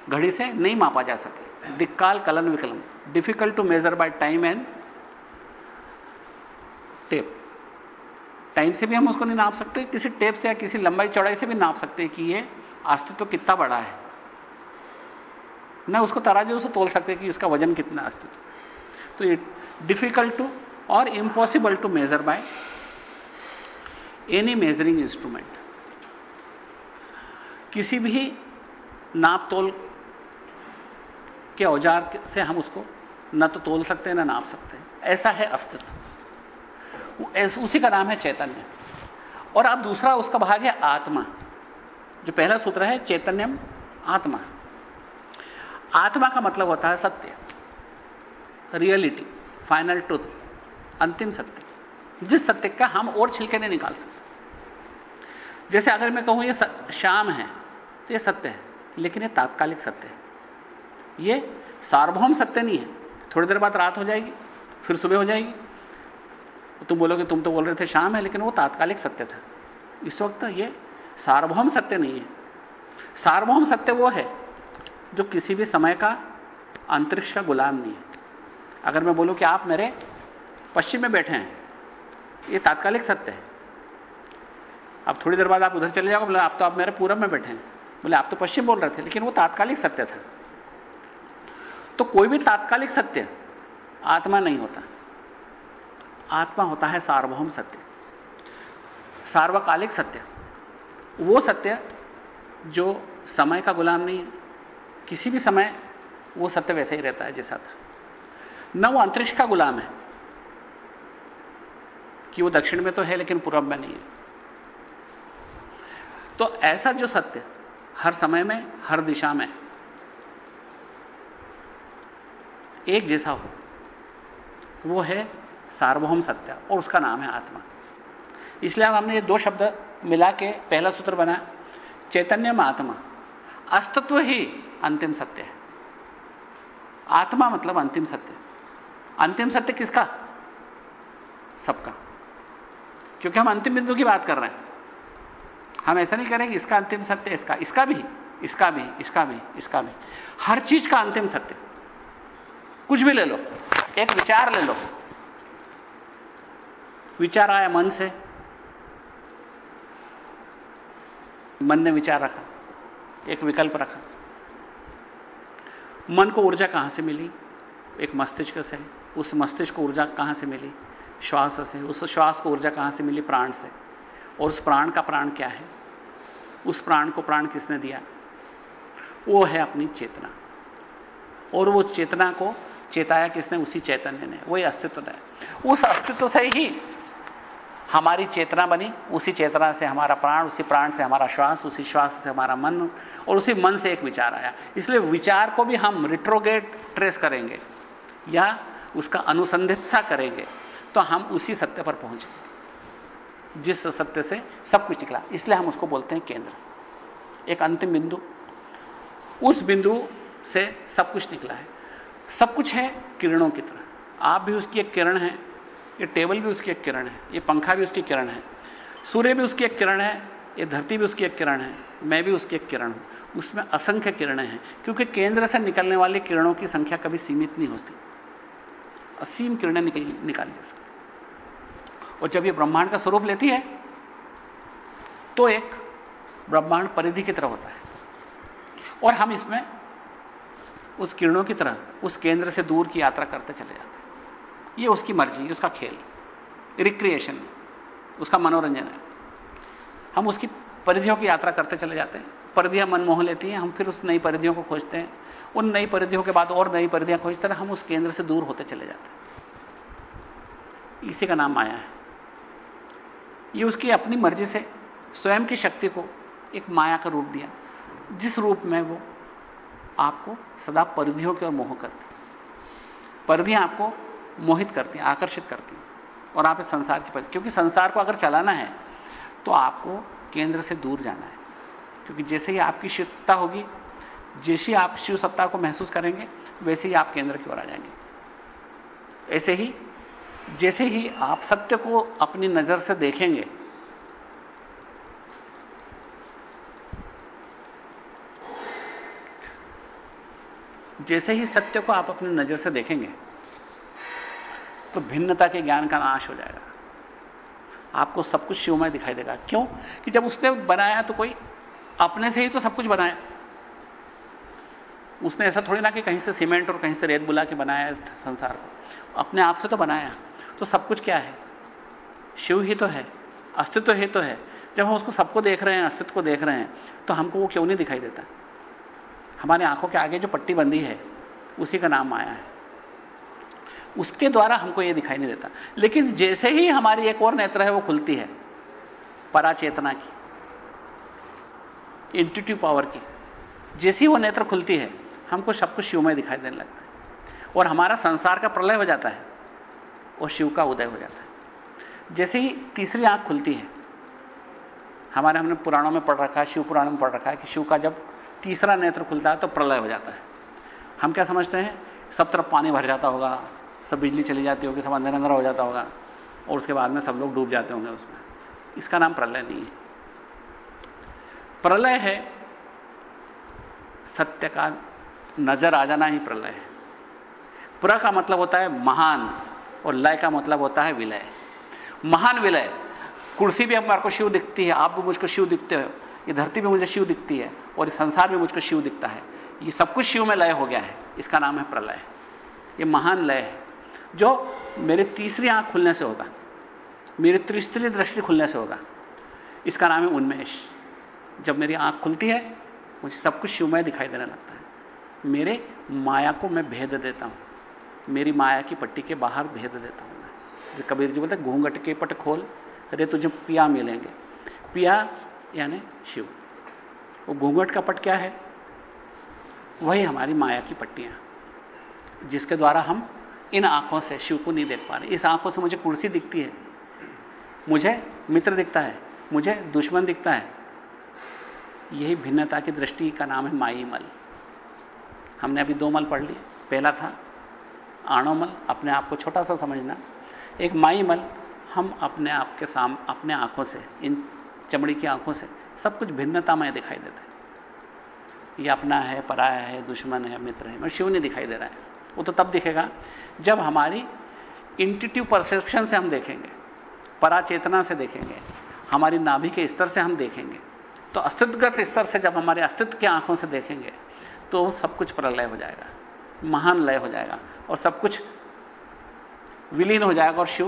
घड़ी से नहीं मापा जा सके। दिक्काल कलन विकलम। Difficult to measure by time and tape time से भी हम उसको नहीं नाप सकते। किसी टेप से या किसी लंबाई चौड़ाई से भी नाप सकते कि ये अस्तित्व तो कितना बड़ा है। न उसको तराजू से तोल सकते कि इसका वज़न कितना अस्तित्व। तो ये डिफ़िकल्ट टू और impossible to measure by any measuring instrument किसी भी नाप तोल के औज़ार से हम उसको न तो तोल सकते हैं, ना नाप सकते हैं। ऐसा है अस्तित्व। उसी का नाम है चैतन्य। और अब दूसरा उसका भाग है आत्मा। जो पहला सूत्र है चैतन्यम आत्मा। आत्मा का मतलब होता है सत्य। रियलिटी फाइनल ट्रूथ अंतिम सत्य। जिस सत्य का हम और छिलके नहीं निकाल सकते। जैसे अगर मैं कहूँ ये शाम है तो ये सत्य है, लेकिन ये तात्कालिक सत्य है। ये सार्वभौम सत्य नहीं है। थोड़ी देर बाद रात हो जाएगी, फिर सुबह हो जाएगी। तुम बोलोगे, तुम तो बोल रहे थे शाम है, लेकिन वो तात्कालिक सत्य था। इस वक्त ये सार्वभौम सत्य नहीं है। सार्वभौम सत्य वो है जो किसी भी समय का अंतरिक्ष का गुलाम नहीं है। अगर मैं बोलूँ कि आप मेरे पश्चिम में बैठे हैं, ये तात्कालिक सत्य है। अब थोड़ी देर बाद आप उधर चले जाओगे बोले, आप तो आप मेरे पूरब में बैठे हैं। बोले, आप तो पश्चिम बोल रहे थे, लेकिन वो तात्कालिक सत्य था। तो कोई भी तात्कालिक सत्य आत्मा नहीं होता। आत्मा होता है सार्वभौम सत्य। सार्वकालिक सत्य। वो सत्य जो समय का गुलाम नहीं है किसी भी समय वो सत्य वैसे ही रहता है, जैसा था। न वो अंतरिक्ष का गुलाम है, कि वो दक्षिण में तो है, लेकिन पूर्व में नहीं है। तो ऐसा जो सत्य हर समय में, हर दिशा में, एक जैसा हो, वो है सार्वभौम सत्य, और उसका नाम है आत्मा। इसलिए हमने ये दो शब्द मिला के पहला सूत्र बना चैतन्य आत्मा। अस्तित्व ही अंतिम सत्य है। आत्मा मतलब अंतिम सत्य। अंतिम सत्य किसका? सबका। क्योंकि हम अंतिम बिंदु की बात कर रहे हैं। हम ऐसा नहीं करेंगे, इसका अंतिम सत्य, इसका इसका भी इसका भी इसका भी इसका भी। हर चीज़ का अंतिम सत्य। कुछ भी ले लो, एक विचार ले लो। विचार आया मन से। मन ने विचार रखा, एक विकल्प रखा। मन को ऊर्जा कहाँ से मिली? एक मस्तिष्क से। उस मस्तिष्क को ऊर्जा कहाँ से मिली? श्वास से। उस श्वास को ऊर्जा कहाँ से मिली? प्राण से। और उस प्राण का प्राण क्या है? उस प्राण को प्राण किसने दिया? वो है अपनी चेतना। और वो चेतना को चेताया किसने? उसी चैतन्य ने। वही अस्तित्व है। उस अस्तित्व से ही हमारी चेतना बनी, उसी चेतना से हमारा प्राण, उसी प्राण से हमारा श्वास, उसी श्वास से हमारा मन, और उसी मन से एक विचार आया। इसलिए विचार को भी हम रिट्रोगेट ट्रेस करेंगे, या उसका अनुसंधित्सा करेंगे तो हम उसी सत्य पर पहुँचेंगे जिस सत्य से सब कुछ निकला। इसलिए हम उसको बोलते हैं केंद्र। एक अंतिम बिंदु। उस बिंदु से सब कुछ निकला है। सब कुछ है किरणों की तरह। आप भी उसकी एक किरण है। ये टेबल भी उसकी एक किरण है, ये पंखा भी उसकी किरण है, सूर्य भी उसकी एक किरण है, ये धरती भी उसकी एक किरण है, मैं भी उसकी एक किरण हूँ। उसमें असंख्य किरणें हैं, क्योंकि केंद्र से निकलने वाली किरणों की संख्या कभी सीमित नहीं होती। असीम किरणें निकल, निकाली जा सकती और जब ये ब्रह्मांड का स्वरूप लेती है तो एक ब्रह्मांड परिधि की तरह होता है। और हम इसमें उस किरणों की तरह, उस केंद्र से दूर की यात्रा करते चले जाते ये उसकी मर्ज़ी उसका खेल रिक्रिएशन उसका मनोरंजन है। हम उसकी परिधियों की यात्रा करते चले जाते हैं। परिधियाँ मन मोह लेती हैं, हम फिर उस नई परिधियों को खोजते हैं। उन नई परिधियों के बाद और नई परिधियाँ खोजते हैं, हम उस केंद्र से दूर होते चले जाते हैं। इसी का नाम माया है। ये उसकी अपनी मर्ज़ी से स्वयं की शक्ति को एक माया का रूप दिया, जिस रूप में वो आपको सदा परिधियों की ओर मोह करती परिधियाँ आपको मोहित करती हैं, आकर्षित करती हैं। और आप इस संसार की परिधि क्योंकि संसार को अगर चलाना है तो आपको केंद्र से दूर जाना है। क्योंकि जैसे ही आपकी शिवता होगी, जैसे ही आप शिव सत्ता को महसूस करेंगे, वैसे ही आप केंद्र की ओर आ जाएँगे। ऐसे ही, जैसे ही आप सत्य को अपनी नज़र से देखेंगे, जैसे ही सत्य को आप अपनी नज़र से देखेंगे तो भिन्नता के ज्ञान का नाश हो जाएगा। आपको सब कुछ शिवमय दिखाई देगा। क्यों? कि जब उसने बनाया तो कोई अपने से ही तो सब कुछ बनाया। उसने ऐसा थोड़ी ना कि कहीं से सीमेंट और कहीं से रेत बुला के बनाया संसार को। अपने आप से तो बनाया। तो सब कुछ क्या है? शिव ही तो है। अस्तित्व ही तो है। जब हम उसको सबको देख रहे हैं, अस्तित्व को देख रहे हैं तो हमको वो क्यों नहीं दिखाई देता? हमारी आँखों के आगे जो पट्टी बंदी है, उसी का नाम आया है। उसके द्वारा हमको यह दिखाई नहीं देता। लेकिन जैसे ही हमारी एक और नेत्र है, वो खुलती है, पराचेतना की इंटिट्यू पावर की। जैसे ही वो नेत्र खुलती है, हमको सब कुछ शिवमय दिखाई देने लगता है। और हमारा संसार का प्रलय हो जाता है, और शिव का उदय हो जाता है। जैसे ही तीसरी आँख खुलती है, हमारे हमने पुराणों में पढ़ रखा है, शिव पुराणों में पढ़ रखा है कि शिव का जब तीसरा नेत्र खुलता है तो प्रलय हो जाता है। हम क्या समझते हैं? सब तरफ़ पानी भर जाता होगा सब बिजली चली जाती होगी, सब अंदर अंदर हो जाता होगा, और उसके बाद में सब लोग डूब जाते होंगे उसमें। इसका नाम प्रलय नहीं है। प्रलय है, सत्य का नज़र आ जाना ही प्रलय है। प्र का मतलब होता है महान, और लय का मतलब होता है विलय। महान विलय, कुर्सी भी हमारे को शिव दिखती है, आप भी मुझको शिव दिखते हो। ये धरती भी मुझे शिव दिखती है, और ये संसार भी मुझको शिव दिखता है। ये सब कुछ शिव में लय हो गया है, इसका नाम है प्रलय। ये महान लय है। जो मेरे तीसरी आँख खुलने से होगा, मेरी त्रिस्तरीय दृष्टि खुलने से होगा। इसका नाम है उन्मेष। जब मेरी आँख खुलती है, मुझे सब कुछ शिवमय दिखाई देने लगता है। मेरे माया को मैं भेद देता हूँ। मेरी माया की पट्टी के बाहर भेद देता हूँ मैं। कबीर जी बोलते घूंघट के पट खोल अरे तुझे पिया मिलेंगे। पिया यानी शिव। वो घूंघट का पट क्या है? वही हमारी माया की पट्टियाँ, जिसके द्वारा हम इन आँखों से शिव को नहीं देख पा रहे। इस आँखों से मुझे कुर्सी दिखती है। मुझे मित्र दिखता है। मुझे दुश्मन दिखता है। यही भिन्नता की दृष्टि का नाम है माई मल। हमने अभी दो मल पढ़ लिए। पहला था आणोमल अपने आप को छोटा सा समझना। एक माई मल, हम अपने आप के साम, अपने आँखों से, इन चमड़ी की आँखों से सब कुछ भिन्नता में दिखाई देता है। ये अपना है, पराया है, दुश्मन है, मित्र है मैं शिव नहीं दिखाई दे रहा है। वो तो तब दिखेगा जब हमारी इंटिट्यूव परसेप्शन से हम देखेंगे, पराचेतना से देखेंगे, हमारी नाभि के स्तर से हम देखेंगे। तो अस्तित्वगत स्तर से जब हमारे अस्तित्व की आँखों से देखेंगे तो सब कुछ प्रलय हो जाएगा, महान लय हो जाएगा और सब कुछ विलीन हो जाएगा और शिव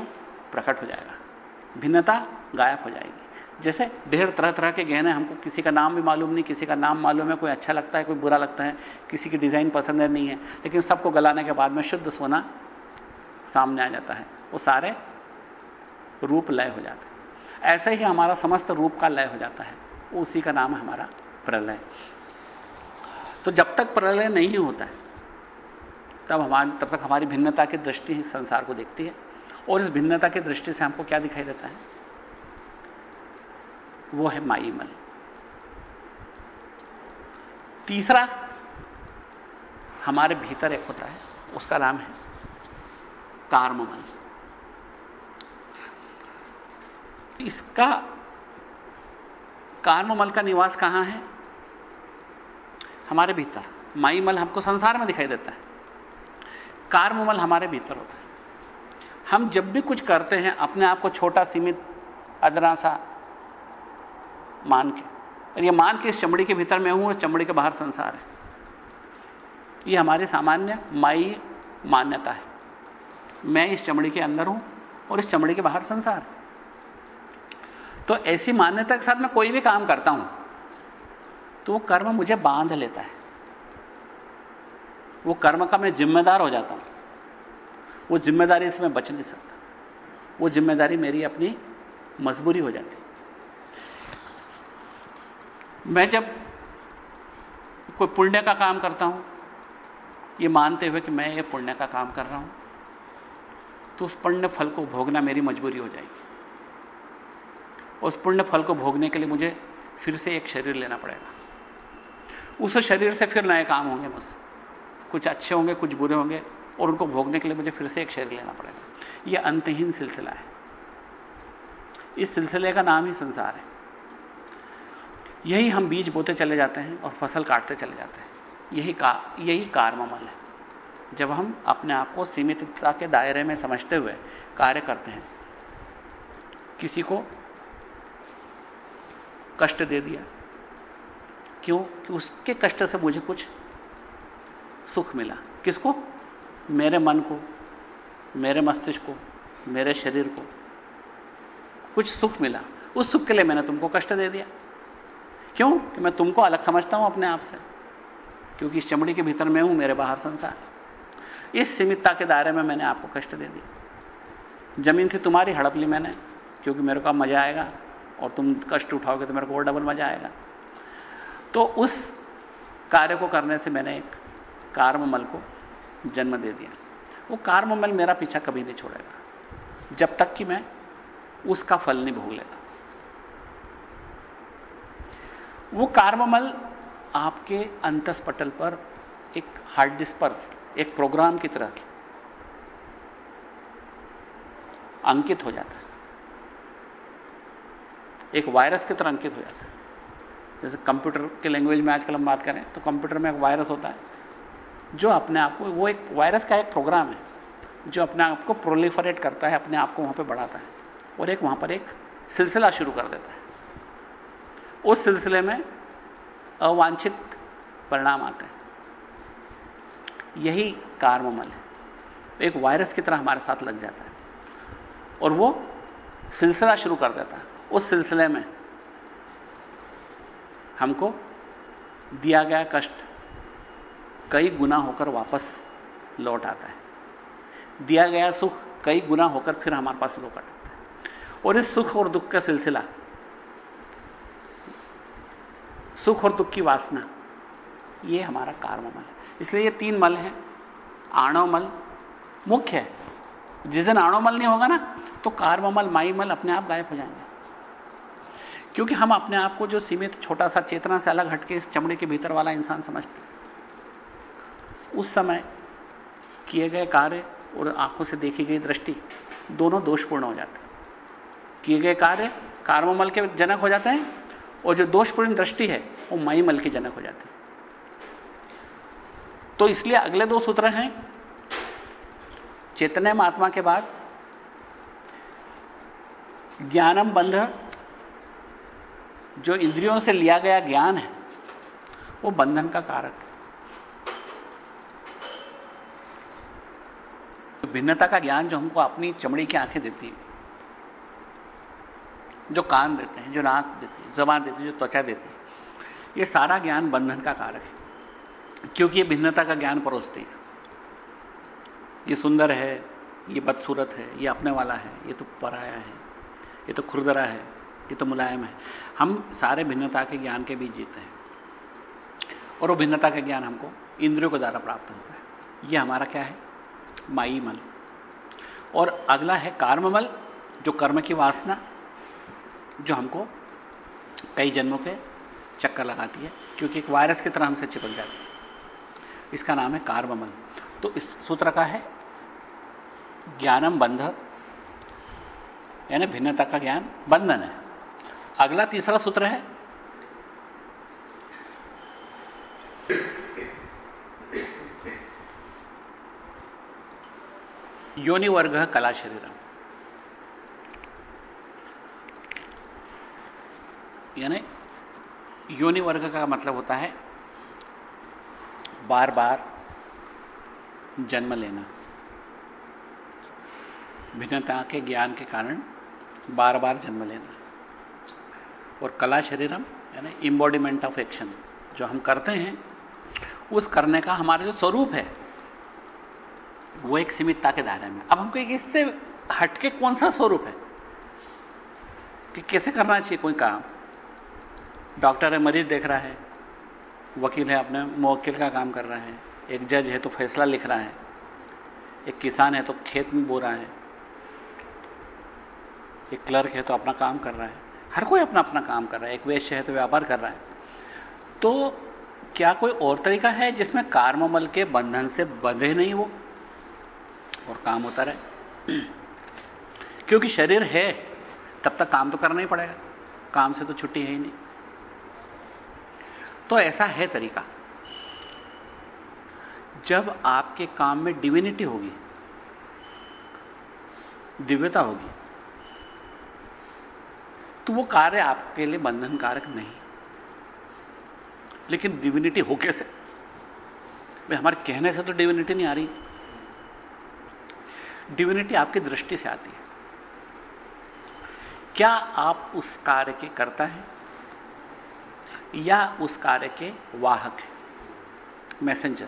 प्रकट हो जाएगा। भिन्नता गायब हो जाएगी। जैसे ढेर तरह तरह के गहने, हमको किसी का नाम भी मालूम नहीं, किसी का नाम मालूम है, कोई अच्छा लगता है, कोई बुरा लगता है, किसी की डिज़ाइन पसंद है, नहीं है, लेकिन सबको गलाने के बाद में शुद्ध सोना सामने आ जाता है, वो सारे रूप लय हो जाते हैं। ऐसे ही हमारा समस्त रूप का लय हो जाता है उसी का नाम है हमारा प्रलय। तो जब तक प्रलय नहीं होता है, तब हमारी, तब तक हमारी भिन्नता की दृष्टि संसार को देखती है, और इस भिन्नता की दृष्टि से हमको क्या दिखाई देता है? वो है माई मल तीसरा हमारे भीतर एक होता है, उसका नाम है कार्ममल। इसका कार्ममल का निवास कहाँ है? हमारे भीतर। माईमल हमको संसार में दिखाई देता है। कार्ममल हमारे भीतर होता है। हम जब भी कुछ करते हैं, अपने आप को छोटा, सीमित, अदरा सा मान के। और ये मान के इस चमड़ी के भीतर मैं हूँ और चमड़ी के बाहर संसार है। ये हमारी सामान्य माई मान्यता है। मैं इस चमड़ी के अंदर हूँ और इस चमड़ी के बाहर संसार तो ऐसी मान्यता के साथ मैं कोई भी काम करता हूँ तो वो कर्म मुझे बाँध लेता है। वो कर्म का मैं जिम्मेदार हो जाता हूँ। वो ज़िम्मेदारी से मैं बच नहीं सकता। वो ज़िम्मेदारी मेरी अपनी मजबूरी हो जाती मैं जब कोई पुण्य का काम करता हूँ, ये मानते हुए कि मैं ये पुण्य का काम कर रहा हूँ तो उस पुण्य फल को भोगना मेरी मजबूरी हो जाएगी। उस पुण्य फल को भोगने के लिए मुझे फिर से एक शरीर लेना पड़ेगा। उस शरीर से फिर नए काम होंगे मुझसे कुछ अच्छे होंगे, कुछ बुरे होंगे, और उनको भोगने के लिए मुझे फिर से एक शरीर लेना पड़ेगा। यह अंतहीन सिलसिला है। इस सिलसिले का नाम ही संसार है। यही हम बीज बोते चले जाते हैं और फ़सल काटते चले जाते हैं। यही का, यही कार्ममल है। जब हम अपने आप को सीमितता के दायरे में समझते हुए कार्य करते हैं, किसी को कष्ट दे दिया, क्यों? कि उसके कष्ट से मुझे कुछ सुख मिला। किसको? मेरे मन को, मेरे मस्तिष्क को, मेरे शरीर को कुछ सुख मिला। उस सुख के लिए मैंने तुमको कष्ट दे दिया। क्यों? कि मैं तुमको अलग समझता हूँ अपने आप से। क्योंकि इस चमड़ी के भीतर मैं हूँ, मेरे बाहर संसार इस सीमितता के दायरे में मैंने आपको कष्ट दे दिया। ज़मीन थी तुम्हारी हड़प ली मैंने, क्योंकि मेरे को मज़ा आएगा, और तुम कष्ट उठाओगे तो मेरे को और डबल मज़ा आएगा। तो उस कार्य को करने से मैंने एक कार्ममल को जन्म दे दिया। वो कार्ममल मेरा पीछा कभी नहीं छोड़ेगा। जब तक कि मैं उसका फल नहीं भोग लेता। वो कार्ममल आपके अंतस पटल पर एक हार्ड डिस्क पर, एक प्रोग्राम की तरह अंकित हो जाता है। एक वायरस की तरह अंकित हो जाता है। जैसे कंप्यूटर के लैंग्वेज में आजकल हम बात करें तो कंप्यूटर में एक वायरस होता है, जो अपने आप को, वो एक वायरस का एक प्रोग्राम है, जो अपने आप को प्रोलिफरेट करता है, अपने आप को वहाँ पर बढ़ाता है और एक वहाँ पर एक सिलसिला शुरू कर देता है। उस सिलसिले में अवांछित परिणाम आते हैं। यही कार्ममल है। एक वायरस की तरह हमारे साथ लग जाता है। और वो सिलसिला शुरू कर देता है। उस सिलसिले में हमको दिया गया कष्ट कई गुना होकर वापस लौट आता है। दिया गया सुख कई गुना होकर फिर हमारे पास लौट आता है। और इस सुख और दुख का सिलसिला सुख और दुख की वासना। ये हमारा कार्ममल है। इसलिए ये तीन मल हैं। आणवमल मुख्य है। जिस दिन आणवमल नहीं होगा ना तो कार्ममल, माईमल अपने आप गायब हो जाएँगे। क्योंकि हम अपने आप को जो सीमित छोटा सा चेतना से अलग हटके इस चमड़े के भीतर वाला इंसान समझते उस समय किए गए कार्य और आँखों से देखी गई दृष्टि दोनों दोषपूर्ण हो जाते किए गए कार्य कार्ममल के जनक हो जाते हैं और जो दोषपूर्ण दृष्टि है, वो मई मल की जनक हो जाती है। तो इसलिए अगले दो सूत्र हैं, चेतने महात्मा के बाद, ज्ञानम बंध, जो इंद्रियों से लिया गया ज्ञान है, वो बंधन का कारक है। भिन्नता का ज्ञान जो हमको अपनी चमड़ी की आँखें देती है जो कान देते हैं, जो नाक देती है, जबान देती है, जो त्वचा देती है। ये सारा ज्ञान बंधन का कारक है। क्योंकि ये भिन्नता का ज्ञान परोसती है। ये सुंदर है, ये बदसूरत है, ये अपने वाला है, ये तो पराया है, ये तो खुरदरा है, ये तो मुलायम है। हम सारे भिन्नता के ज्ञान के बीच जीते हैं। और वो भिन्नता का ज्ञान हमको इंद्रियों के द्वारा प्राप्त होता है। ये हमारा क्या है? माई मल। और अगला है कार्ममल जो कर्म की वासना जो हमको कई जन्मों के चक्कर लगाती है, क्योंकि एक वायरस की तरह हमसे चिपक जाती है। इसका नाम है कार्ममल तो इस सूत्र का है, ज्ञानम बंध, यानी भिन्नता का ज्ञान बंधन है। अगला तीसरा सूत्र है, योनिवर्ग कला शरीरम। यानी योनि वर्ग का मतलब होता है बार बार जन्म लेना। भिन्नता के ज्ञान के कारण बार बार जन्म लेना। और कला शरीरम, यानी इंबॉडीमेंट ऑफ़ एक्शन जो हम करते हैं, उस करने का हमारा जो स्वरूप है, वो एक सीमितता के दायरे में। अब हमको इससे हटके कौन सा स्वरूप है? कि कैसे करना चाहिए कोई काम? डॉक्टर है, मरीज़ देख रहा है। वकील है, अपने मुवक्किल का काम कर रहा है। एक जज है तो फैसला लिख रहा है। एक किसान है तो खेत में बो रहा है। एक क्लर्क है तो अपना काम कर रहा है। हर कोई अपना अपना काम कर रहा है। एक वेश्य है तो व्यापार कर रहा है। तो क्या कोई और तरीका है जिसमें कार्ममल के बंधन से बंधे नहीं वो और काम होता रहे। क्योंकि शरीर है, तब तक काम तो करना ही पड़ेगा। काम से तो छुट्टी है ही नहीं। तो ऐसा है तरीका। जब आपके काम में डिविनिटी होगी, दिव्यता होगी तो वो कार्य आपके लिए बंधनकारक नहीं। लेकिन डिविनिटी हो कैसे? हमारे कहने से तो डिविनिटी नहीं आ रही। डिविनिटी आपकी दृष्टि से आती है। क्या आप उस कार्य के करता है? या उस कार्य के वाहक है। मैसेंजर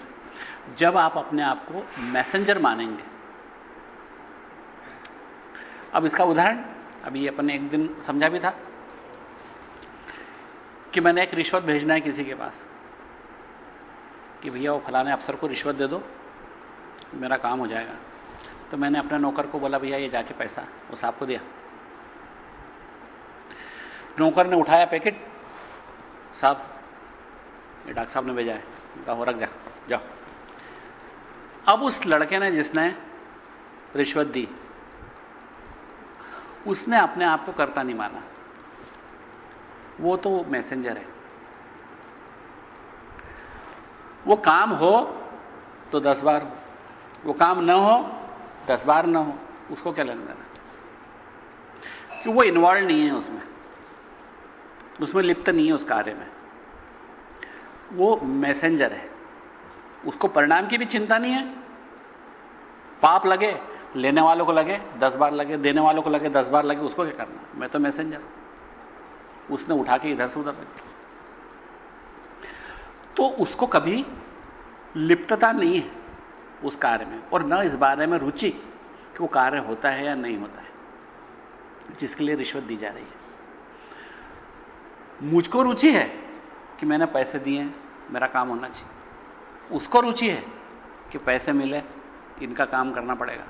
जब आप अपने आप को मैसेंजर मानेंगे। अब इसका उदाहरण अभी अपन ने एक दिन समझा भी था कि मैंने एक रिश्वत भेजना है किसी के पास। कि भैया, वो फलाने अफसर को रिश्वत दे दो, मेरा काम हो जाएगा। तो मैंने अपने नौकर को बोला, भैया, ये जाके पैसा उस आपको दिया। नौकर ने उठाया पैकेट साहब, ये डॉक्टर साहब ने भेजा है उनका हो, रख जा, जाओ। अब उस लड़के ने जिसने रिश्वत दी, उसने अपने आप को करता नहीं माना। वो तो मैसेंजर है। वो काम हो तो दस बार हो, वो काम न हो, दस बार न हो, उसको क्या लेना देना? कि वो इन्वॉल्व नहीं है उसमें। उसमें लिप्त नहीं है उस कार्य में। वो मैसेंजर है। उसको परिणाम की भी चिंता नहीं है। पाप लगे, लेने वालों को लगे, दस बार लगे, देने वालों को लगे, दस बार लगे, उसको क्या करना? मैं तो मैसेंजर उसने उठा के इधर से उधर रख तो उसको कभी लिप्तता नहीं है उस कार्य में। और न इस बारे में रुचि कि वो कार्य होता है या नहीं होता है, जिसके लिए रिश्वत दी जा रही है। मुझको रुचि है कि मैंने पैसे दिए, मेरा काम होना चाहिए। उसको रुचि है कि पैसे मिले, इनका काम करना पड़ेगा।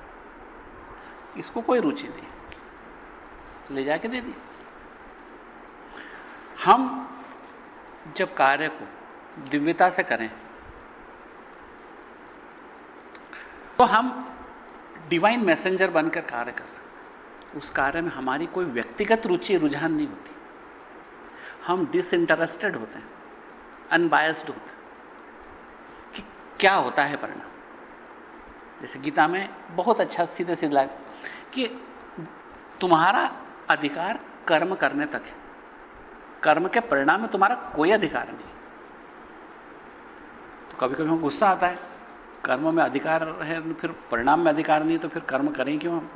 इसको कोई रुचि नहीं ले जाके दे दिए। हम जब कार्य को दिव्यता से करें तो हम डिवाइन मैसेंजर बनकर कार्य कर सकते उस कार्य में हमारी कोई व्यक्तिगत रुचि, रुझान नहीं होती। हम डिसइंटरेस्टेड होते हैं अनबायस्ड होते हैं। कि क्या होता है परिणाम? जैसे गीता में बहुत अच्छा सीधे सीधे कि तुम्हारा अधिकार कर्म करने तक है। कर्म के परिणाम में तुम्हारा कोई अधिकार नहीं। तो कभी कभी हम गुस्सा आता है, कर्म में अधिकार है, फिर परिणाम में अधिकार नहीं तो फिर कर्म करें क्यों हम?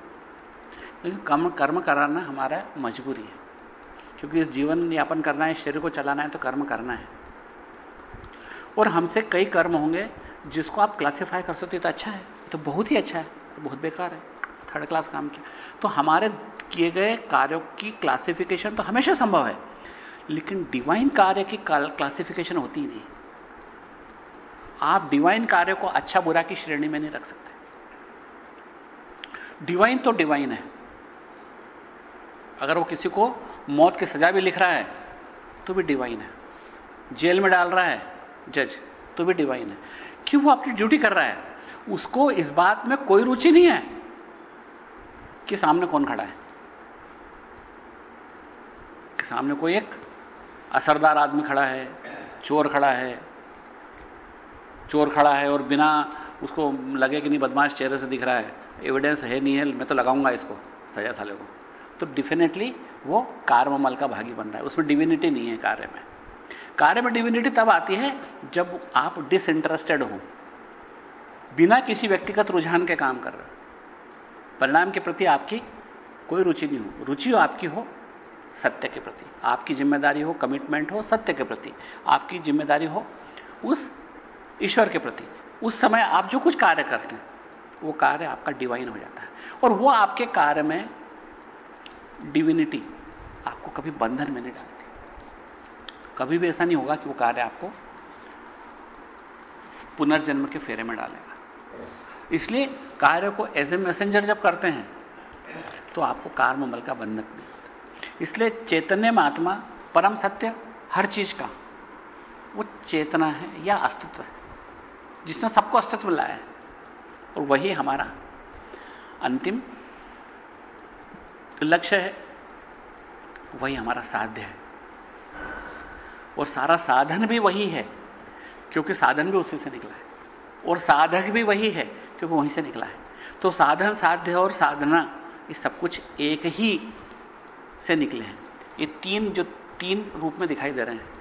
लेकिन कर्म कर्म कराना हमारा मजबूरी है। क्योंकि इस जीवन यापन करना है, शरीर को चलाना है तो कर्म करना है। और हमसे कई कर्म होंगे जिसको आप क्लासिफाई कर सकते हो तो अच्छा है। तो बहुत ही अच्छा है तो बहुत बेकार है। थर्ड क्लास काम किया? तो हमारे किए गए कार्यों की क्लासिफिकेशन तो हमेशा संभव है, लेकिन डिवाइन कार्य की क्लासिफिकेशन होती ही नहीं। आप डिवाइन कार्य को अच्छा बुरा की श्रेणी में नहीं रख सकते। डिवाइन तो डिवाइन है। अगर वो किसी को मौत की सजा भी लिख रहा है तो भी डिवाइन है। जेल में डाल रहा है जज तो भी डिवाइन है। क्यों वो अपनी ड्यूटी कर रहा है? उसको इस बात में कोई रुचि नहीं है कि सामने कौन खड़ा है। कि सामने कोई एक असरदार आदमी खड़ा है, चोर खड़ा है। चोर खड़ा है और बिना उसको लगे कि नहीं बदमाश चेहरे से दिख रहा है। एविडेंस है नहीं है, मैं तो लगाऊँगा इसको, सजा साले को। तो डिफिनेटली वो कार्ममल का भागी बन रहा है, उसमें डिविनिटी नहीं है कार्य में। कार्य में डिविनिटी तब आती है जब आप डिसइंटरेस्टेड हो, बिना किसी व्यक्तिगत रुझान के काम कर रहे हो। परिणाम के प्रति आपकी कोई रुचि नहीं हो। रुचि आपकी हो सत्य के प्रति। आपकी ज़िम्मेदारी हो कमिटमेंट हो सत्य के प्रति। आपकी ज़िम्मेदारी हो उस ईश्वर के प्रति। उस समय आप जो कुछ कार्य करते हैं, वो कार्य आपका डिवाइन हो जाता है। और वो आपके कार्य में डिविनिटी आपको कभी बंधन में नहीं डालती। कभी भी ऐसा नहीं होगा कि वो कार्य आपको पुनर्जन्म के फेरे में डालेगा। इसलिए कार्य को एज ए मैसेंजर जब करते हैं तो आपको कार्ममल का बंधक नहीं होता। इसलिए चैतन्य में आत्मा, परम सत्य, हर चीज़ का, वो चेतना है या अस्तित्व है। जिसने सबको अस्तित्व लाया है, और वही हमारा अंतिम लक्ष्य है, वही हमारा साध्य है। और सारा साधन भी वही है, क्योंकि साधन भी उसी से निकला है। और साधक भी वही है, क्योंकि वहीं से निकला है। तो साधन साध्य और साधना, ये सब कुछ एक ही से निकले हैं। ये तीन जो तीन रूप में दिखाई दे रहे हैं।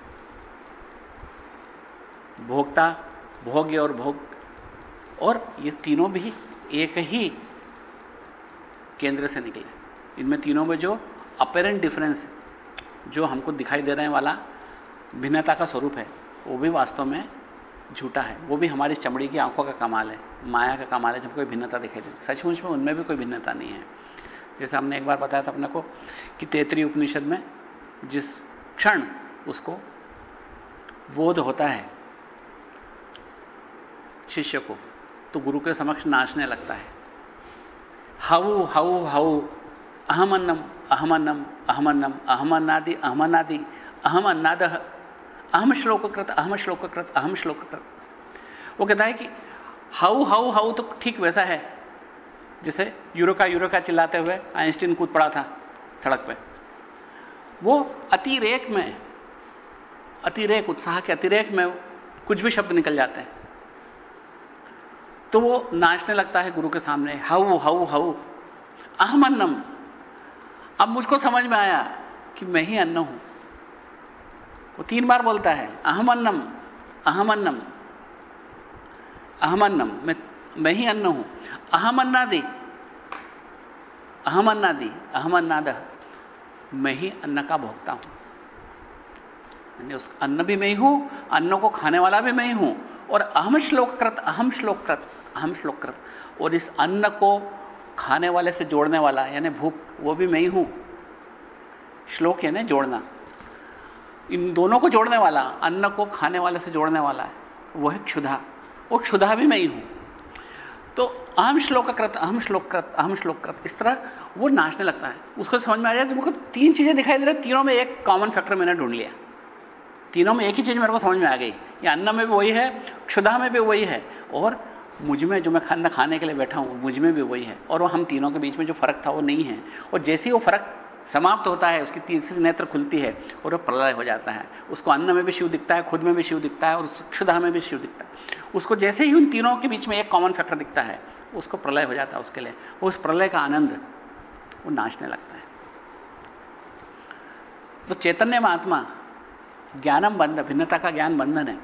भोक्ता, भोग्य और भोग, और ये तीनों भी एक ही केंद्र से निकले इनमें तीनों में जो अपेरेंट डिफरेंस जो हमको दिखाई दे रहे वाला भिन्नता का स्वरूप है, वो भी वास्तव में झूठा है। वो भी हमारी चमड़ी की आँखों का कमाल है, माया का कमाल है, जब कोई भिन्नता दिखाई देती सचमुच में उनमें भी कोई भिन्नता नहीं है। जैसे हमने एक बार बताया था अपने को कि तेतरी उपनिषद में जिस क्षण उसको बोध होता है शिष्य को तो गुरु के समक्ष नाचने लगता है। हाउ हाउ हऊ हऊ अहमन्नम अहमन्नम अहमन्नम, अहमन्नादि अहमन्नादि अहम अन्नादि अहम अन्नादि अहम अन्नाद अहम श्लोककृत अहम श्लोककृत अहम श्लोककृत वो कहता है कि हाउ हाउ हाउ तो ठीक वैसा है। जैसे यूरोका यूरोका चिल्लाते हुए आइंस्टीन कूद पड़ा था सड़क पे। वो अतिरेक में, अतिरेक, उत्साह के अतिरेक में कुछ भी शब्द निकल जाते हैं। तो वो नाचने लगता है गुरु के सामने हाउ हाउ हाउ अहमन्नम अब मुझको समझ में आया कि मैं ही अन्न हूँ। वो तीन बार बोलता है, अहम अन्नम अहम अन्नम अहम अन्नम, मैं मैं ही अन्न हूँ। अहम अन्नादि, अहम अन्ना अन्नादि, अहम अन्नाद, मैं ही अन्न का भोगता हूँ। उस अन्न भी मैं ही हूँ अन्न को खाने वाला भी मैं ही हूँ, और अहम श्लोककृत अहम श्लोककृत अहम श्लोककृत, और इस अन्न को खाने वाले से जोड़ने वाला, यानी भूख, वो भी मैं ही हूँ। श्लोक यानी जोड़ना। इन दोनों को जोड़ने वाला, अन्न को खाने वाले से जोड़ने वाला है, वो है क्षुधा। वो क्षुधा भी मैं ही हूँ। तो अहम श्लोककृत अहम श्लोककृत अहम श्लोककृत इस तरह वो नाचने लगता है। उसको समझ में आ जाए तो तीन चीज़ें दिखाई दे रही तीनों में एक कॉमन फैक्टर मैंने ढूंढ लिया। तीनों में एक ही चीज़ मेरे को समझ में आ गई ये अन्न में भी वही है, क्षुधा में भी वही है, और मुझमें जो मैं खाना खाने के लिए बैठा हूँ, मुझमें भी वही है। और वो हम तीनों के बीच में जो फ़र्क था वो नहीं है। और जैसे ही वो फ़र्क समाप्त होता है, उसकी तीसरी नेत्र खुलती है और वो प्रलय हो जाता है। उसको अन्न में भी शिव दिखता है, खुद में भी शिव दिखता है और क्षुधा में भी शिव दिखता है। उसको जैसे ही उन तीनों के बीच में एक कॉमन फैक्टर दिखता है, उसको प्रलय हो जाता है उसके लिए। उस प्रलय का आनंद, वो नाचने लगता है। तो चैतन्य महात्मा, ज्ञानम बंध भिन्नता का ज्ञान बंधन है।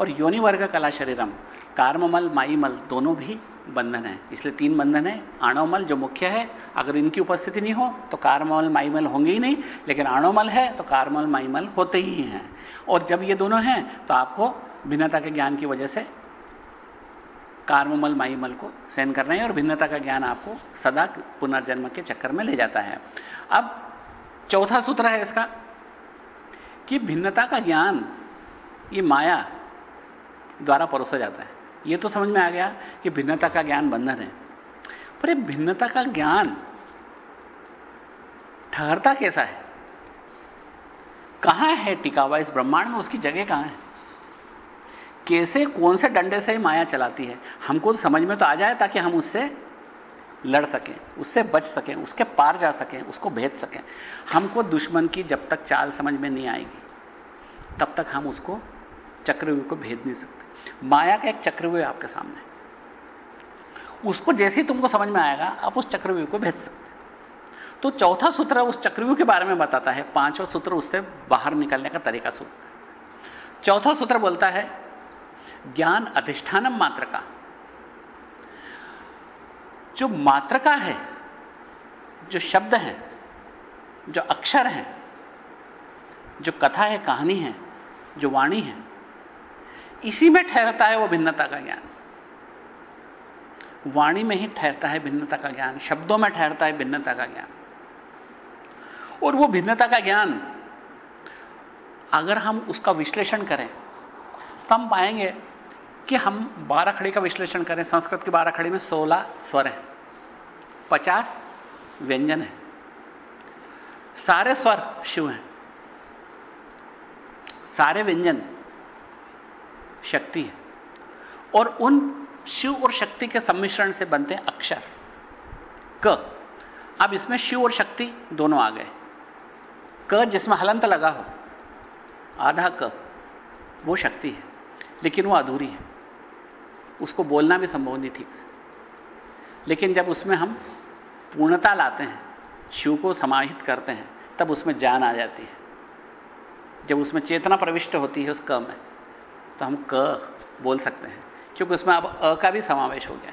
और योनि वर्ग कला शरीरम कार्ममल, माईमल दोनों भी बंधन है। इसलिए तीन बंधन है। आणोमल जो मुख्य है, अगर इनकी उपस्थिति नहीं हो तो कार्मल माईमल होंगे ही नहीं। लेकिन आणोमल है तो कार्मल माईमल होते ही हैं। और जब ये दोनों हैं तो आपको भिन्नता के ज्ञान की वजह से कार्ममल, माईमल को सहन करना है और भिन्नता का ज्ञान आपको सदा पुनर्जन्म के चक्कर में ले जाता है। अब चौथा सूत्र है इसका कि भिन्नता का ज्ञान ये माया द्वारा परोसा जाता है। ये तो समझ में आ गया कि भिन्नता का ज्ञान बंधन है। पर ये भिन्नता का ज्ञान ठहरता कैसा है? कहाँ है टिका हुआ इस ब्रह्मांड में उसकी जगह कहाँ है? कैसे, कौन से डंडे से माया चलाती है? हमको तो समझ में तो आ जाए ताकि हम उससे लड़ सकें, उससे बच सकें, उसके पार जा सकें, उसको भेज सकें। हमको दुश्मन की जब तक चाल समझ में नहीं आएगी, तब तक हम उसको चक्रव्यूह को भेज नहीं सकते। माया का एक चक्रव्यूह आपके सामने। उसको जैसे ही तुमको समझ में आएगा, आप उस चक्रव्यूह को भेज सकते तो चौथा सूत्र उस चक्रव्यूह के बारे में बताता है। पांचवा सूत्र उससे बाहर निकलने का तरीका सूत्र चौथा सूत्र बोलता है, ज्ञान अधिष्ठानम मात्र का जो मात्र का है, जो शब्द है, जो अक्षर है, जो कथा है, कहानी है, जो वाणी है इसी में ठहरता है वो भिन्नता का ज्ञान। वाणी में ही ठहरता है भिन्नता का ज्ञान, शब्दों में ठहरता है भिन्नता का ज्ञान। और वो भिन्नता का ज्ञान, अगर हम उसका विश्लेषण करें तो हम पाएँगे कि हम बारह खड़ी का विश्लेषण करें। संस्कृत की बारह खड़ी में सोलह स्वर हैं, पचास व्यंजन है, सारे स्वर शिव हैं, सारे व्यंजन शक्ति है। और उन शिव और शक्ति के सम्मिश्रण से बनते हैं अक्षर। क। अब इसमें शिव और शक्ति दोनों आ गए। क जिसमें हलंत लगा हो, आधा क, वो शक्ति है, लेकिन वो अधूरी है। उसको बोलना भी संभव नहीं ठीक से। लेकिन जब उसमें हम पूर्णता लाते हैं, शिव को समाहित करते हैं, तब उसमें जान आ जाती है। जब उसमें चेतना प्रविष्ट होती है उस क में तो हम क बोल सकते हैं, क्योंकि उसमें अब अ का भी समावेश हो गया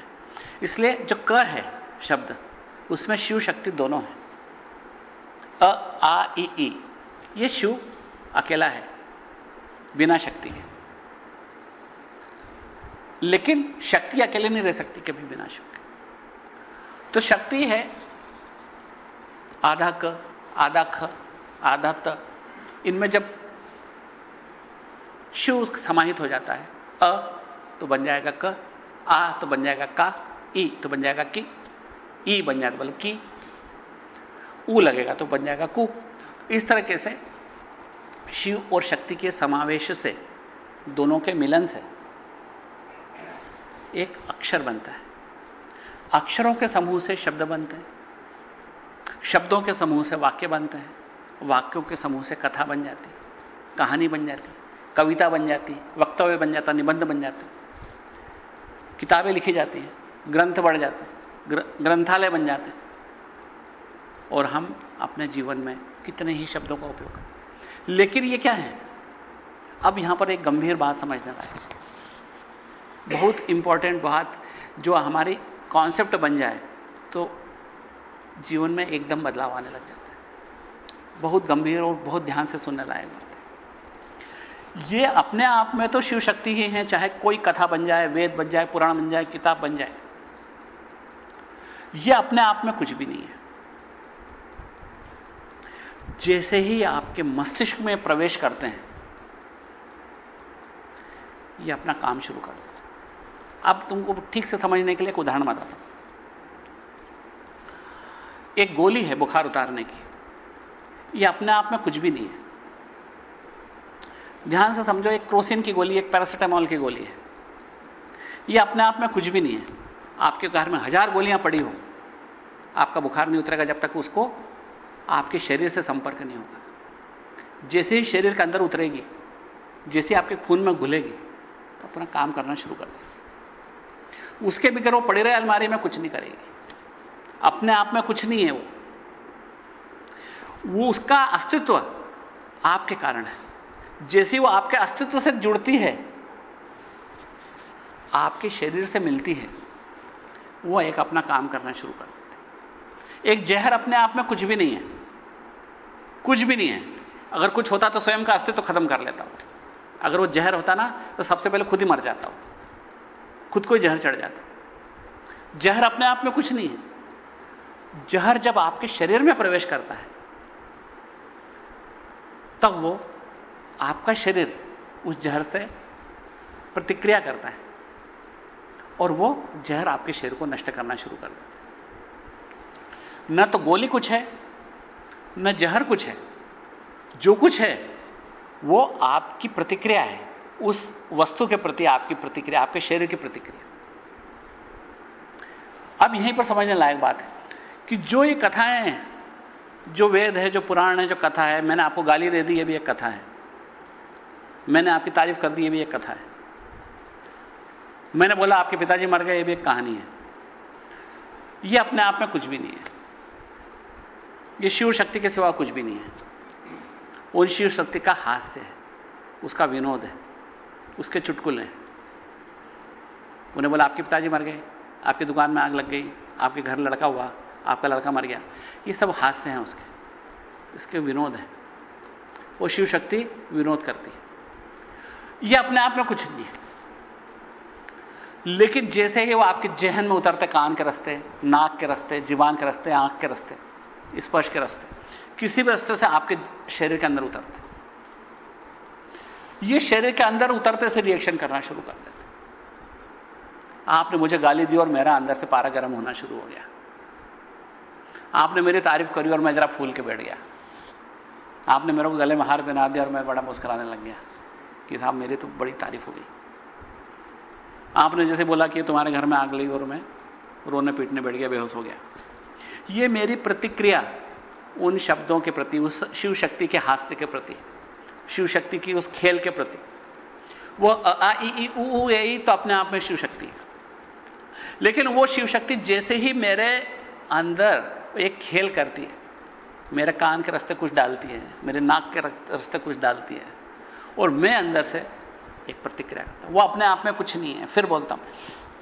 इसलिए जो क है, शब्द, उसमें शिव शक्ति दोनों है। अ, आ ई ई, ये शिव अकेला है, बिना शक्ति के। लेकिन शक्ति अकेले नहीं रह सकती, कभी बिना शिव के। तो शक्ति है, आधा क, आधा ख, आधा त। इनमें जब शिव समाहित हो जाता है। अ तो बन जाएगा क, आ तो बन जाएगा का, ई तो बन जाएगा की, ई बन जाएगा बोले की। ऊ लगेगा तो बन जाएगा कु। इस तरीके से शिव और शक्ति के समावेश से दोनों के मिलन से एक अक्षर बनता है। अक्षरों के समूह से शब्द बनते हैं। शब्दों के समूह से वाक्य बनते हैं। वाक्यों के समूह से कथा बन जाती है। कहानी बन जाती कविता बन जाती है वक्तव्य बन जाता, निबंध बन जाते। किताबें लिखी जाती हैं, ग्रंथ बढ़ जाते ग्रंथालय बन जाते और हम अपने जीवन में कितने ही शब्दों का उपयोग करते लेकिन ये क्या है? अब यहाँ पर एक गंभीर बात समझने लायक बहुत इंपॉर्टेंट बात जो हमारी कॉन्सेप्ट बन जाए तो जीवन में एकदम बदलाव आने लग जाता है। बहुत गंभीर और बहुत ध्यान से सुनने लायक है ये अपने आप में तो शिव शक्ति ही है, चाहे कोई कथा बन जाए, वेद बन जाए, पुराण बन जाए, किताब बन जाए। ये अपने आप में कुछ भी नहीं है। जैसे ही आपके मस्तिष्क में प्रवेश करते हैं, ये अपना काम शुरू कर देते अब तुमको ठीक से समझने के लिए एक उदाहरण बताता हूँ। एक गोली है बुखार उतारने की। यह अपने आप में कुछ भी नहीं है। ध्यान से समझो, एक क्रोसिन की गोली, एक पैरासिटामोल की गोली है। यह अपने आप में कुछ भी नहीं है। आपके घर में हज़ार गोलियाँ पड़ी हो, आपका बुखार नहीं उतरेगा जब तक उसको आपके शरीर से संपर्क नहीं होगा। जैसे ही शरीर के अंदर उतरेगी, जैसे आपके खून में घुलेगी तो अपना काम करना शुरू कर देगी। उसके बिगर वो पड़े रहे, अलमारी में कुछ नहीं करेगी। अपने आप में कुछ नहीं है वो। वो उसका अस्तित्व आपके कारण है। जैसे वो आपके अस्तित्व से जुड़ती है, आपके शरीर से मिलती है, वो एक अपना काम करना शुरू कर देती है। एक जहर अपने आप में कुछ भी नहीं है। कुछ भी नहीं है। अगर कुछ होता तो स्वयं का अस्तित्व खत्म कर लेता हूँ अगर वो जहर होता ना तो सबसे पहले खुद ही मर जाता हो खुद को ही जहर चढ़ जाता। जहर अपने आप में कुछ नहीं है। जहर जब आपके शरीर में प्रवेश करता है, तब वो आपका शरीर उस जहर से प्रतिक्रिया करता है और वो जहर आपके शरीर को नष्ट करना शुरू कर देता है। न तो गोली कुछ है, न जहर कुछ है। जो कुछ है, वो आपकी प्रतिक्रिया है। उस वस्तु के प्रति आपकी प्रतिक्रिया, आपके शरीर की प्रतिक्रिया। अब यहीं पर समझने लायक बात है कि जो ये कथाएँ जो वेद है, जो पुराण है, जो कथा है, मैंने आपको गाली दे दी, ये भी एक कथा है। मैंने आपकी तारीफ़ कर दी, ये भी एक कथा है। मैंने बोला, आपके पिताजी मर गए, ये भी एक कहानी है। ये अपने आप में कुछ भी नहीं है। ये शिव शक्ति के सिवा कुछ भी नहीं है। उन शिव शक्ति का हास्य है, उसका विनोद है, उसके चुटकुल हैं। उन्हें बोला, आपके पिताजी मर गए, आपकी दुकान में आग लग गई, आपके घर लड़का हुआ, आपका लड़का मर गया। ये सब हास्य हैं उसके, इसके विनोद हैं। वो शिव शक्ति विनोद करती है। ये अपने आप में कुछ नहीं है। लेकिन जैसे ही वो आपके जहन में उतरते, कान के रस्ते, नाक के रस्ते, जीवान के रस्ते, आँख के रस्ते, स्पर्श के रस्ते, किसी भी रस्ते से आपके शरीर के अंदर उतरते। ये शरीर के अंदर उतरते से रिएक्शन करना शुरू कर देते। आपने मुझे गाली दी और मेरा अंदर से पारा गर्म होना शुरू हो गया। आपने मेरी तारीफ़ करी और मैं जरा फूल के बैठ गया। आपने मेरे को गले में हार पहना दिया और मैं बड़ा मुस्कुराने लग गया। कि साहब, मेरी तो बड़ी तारीफ़ हो गई। आपने जैसे बोला कि तुम्हारे घर में आग लगी और मैं रोने पीटने बैठ गया, बेहोश हो गया। ये मेरी प्रतिक्रिया उन शब्दों के प्रति, उस शिव शक्ति के हास्य के प्रति शिव शक्ति की उस खेल के प्रति। वो आ, ई उ ए तो अपने आप में शिव शक्ति है। लेकिन वो शिव शक्ति जैसे ही मेरे अंदर एक खेल करती है, मेरे कान के रास्ते कुछ डालती है, मेरे नाक के रास्ते कुछ डालती है और मैं अंदर से एक प्रतिक्रिया करता हूँ। वो अपने आप में कुछ नहीं है, फिर बोलता हूँ,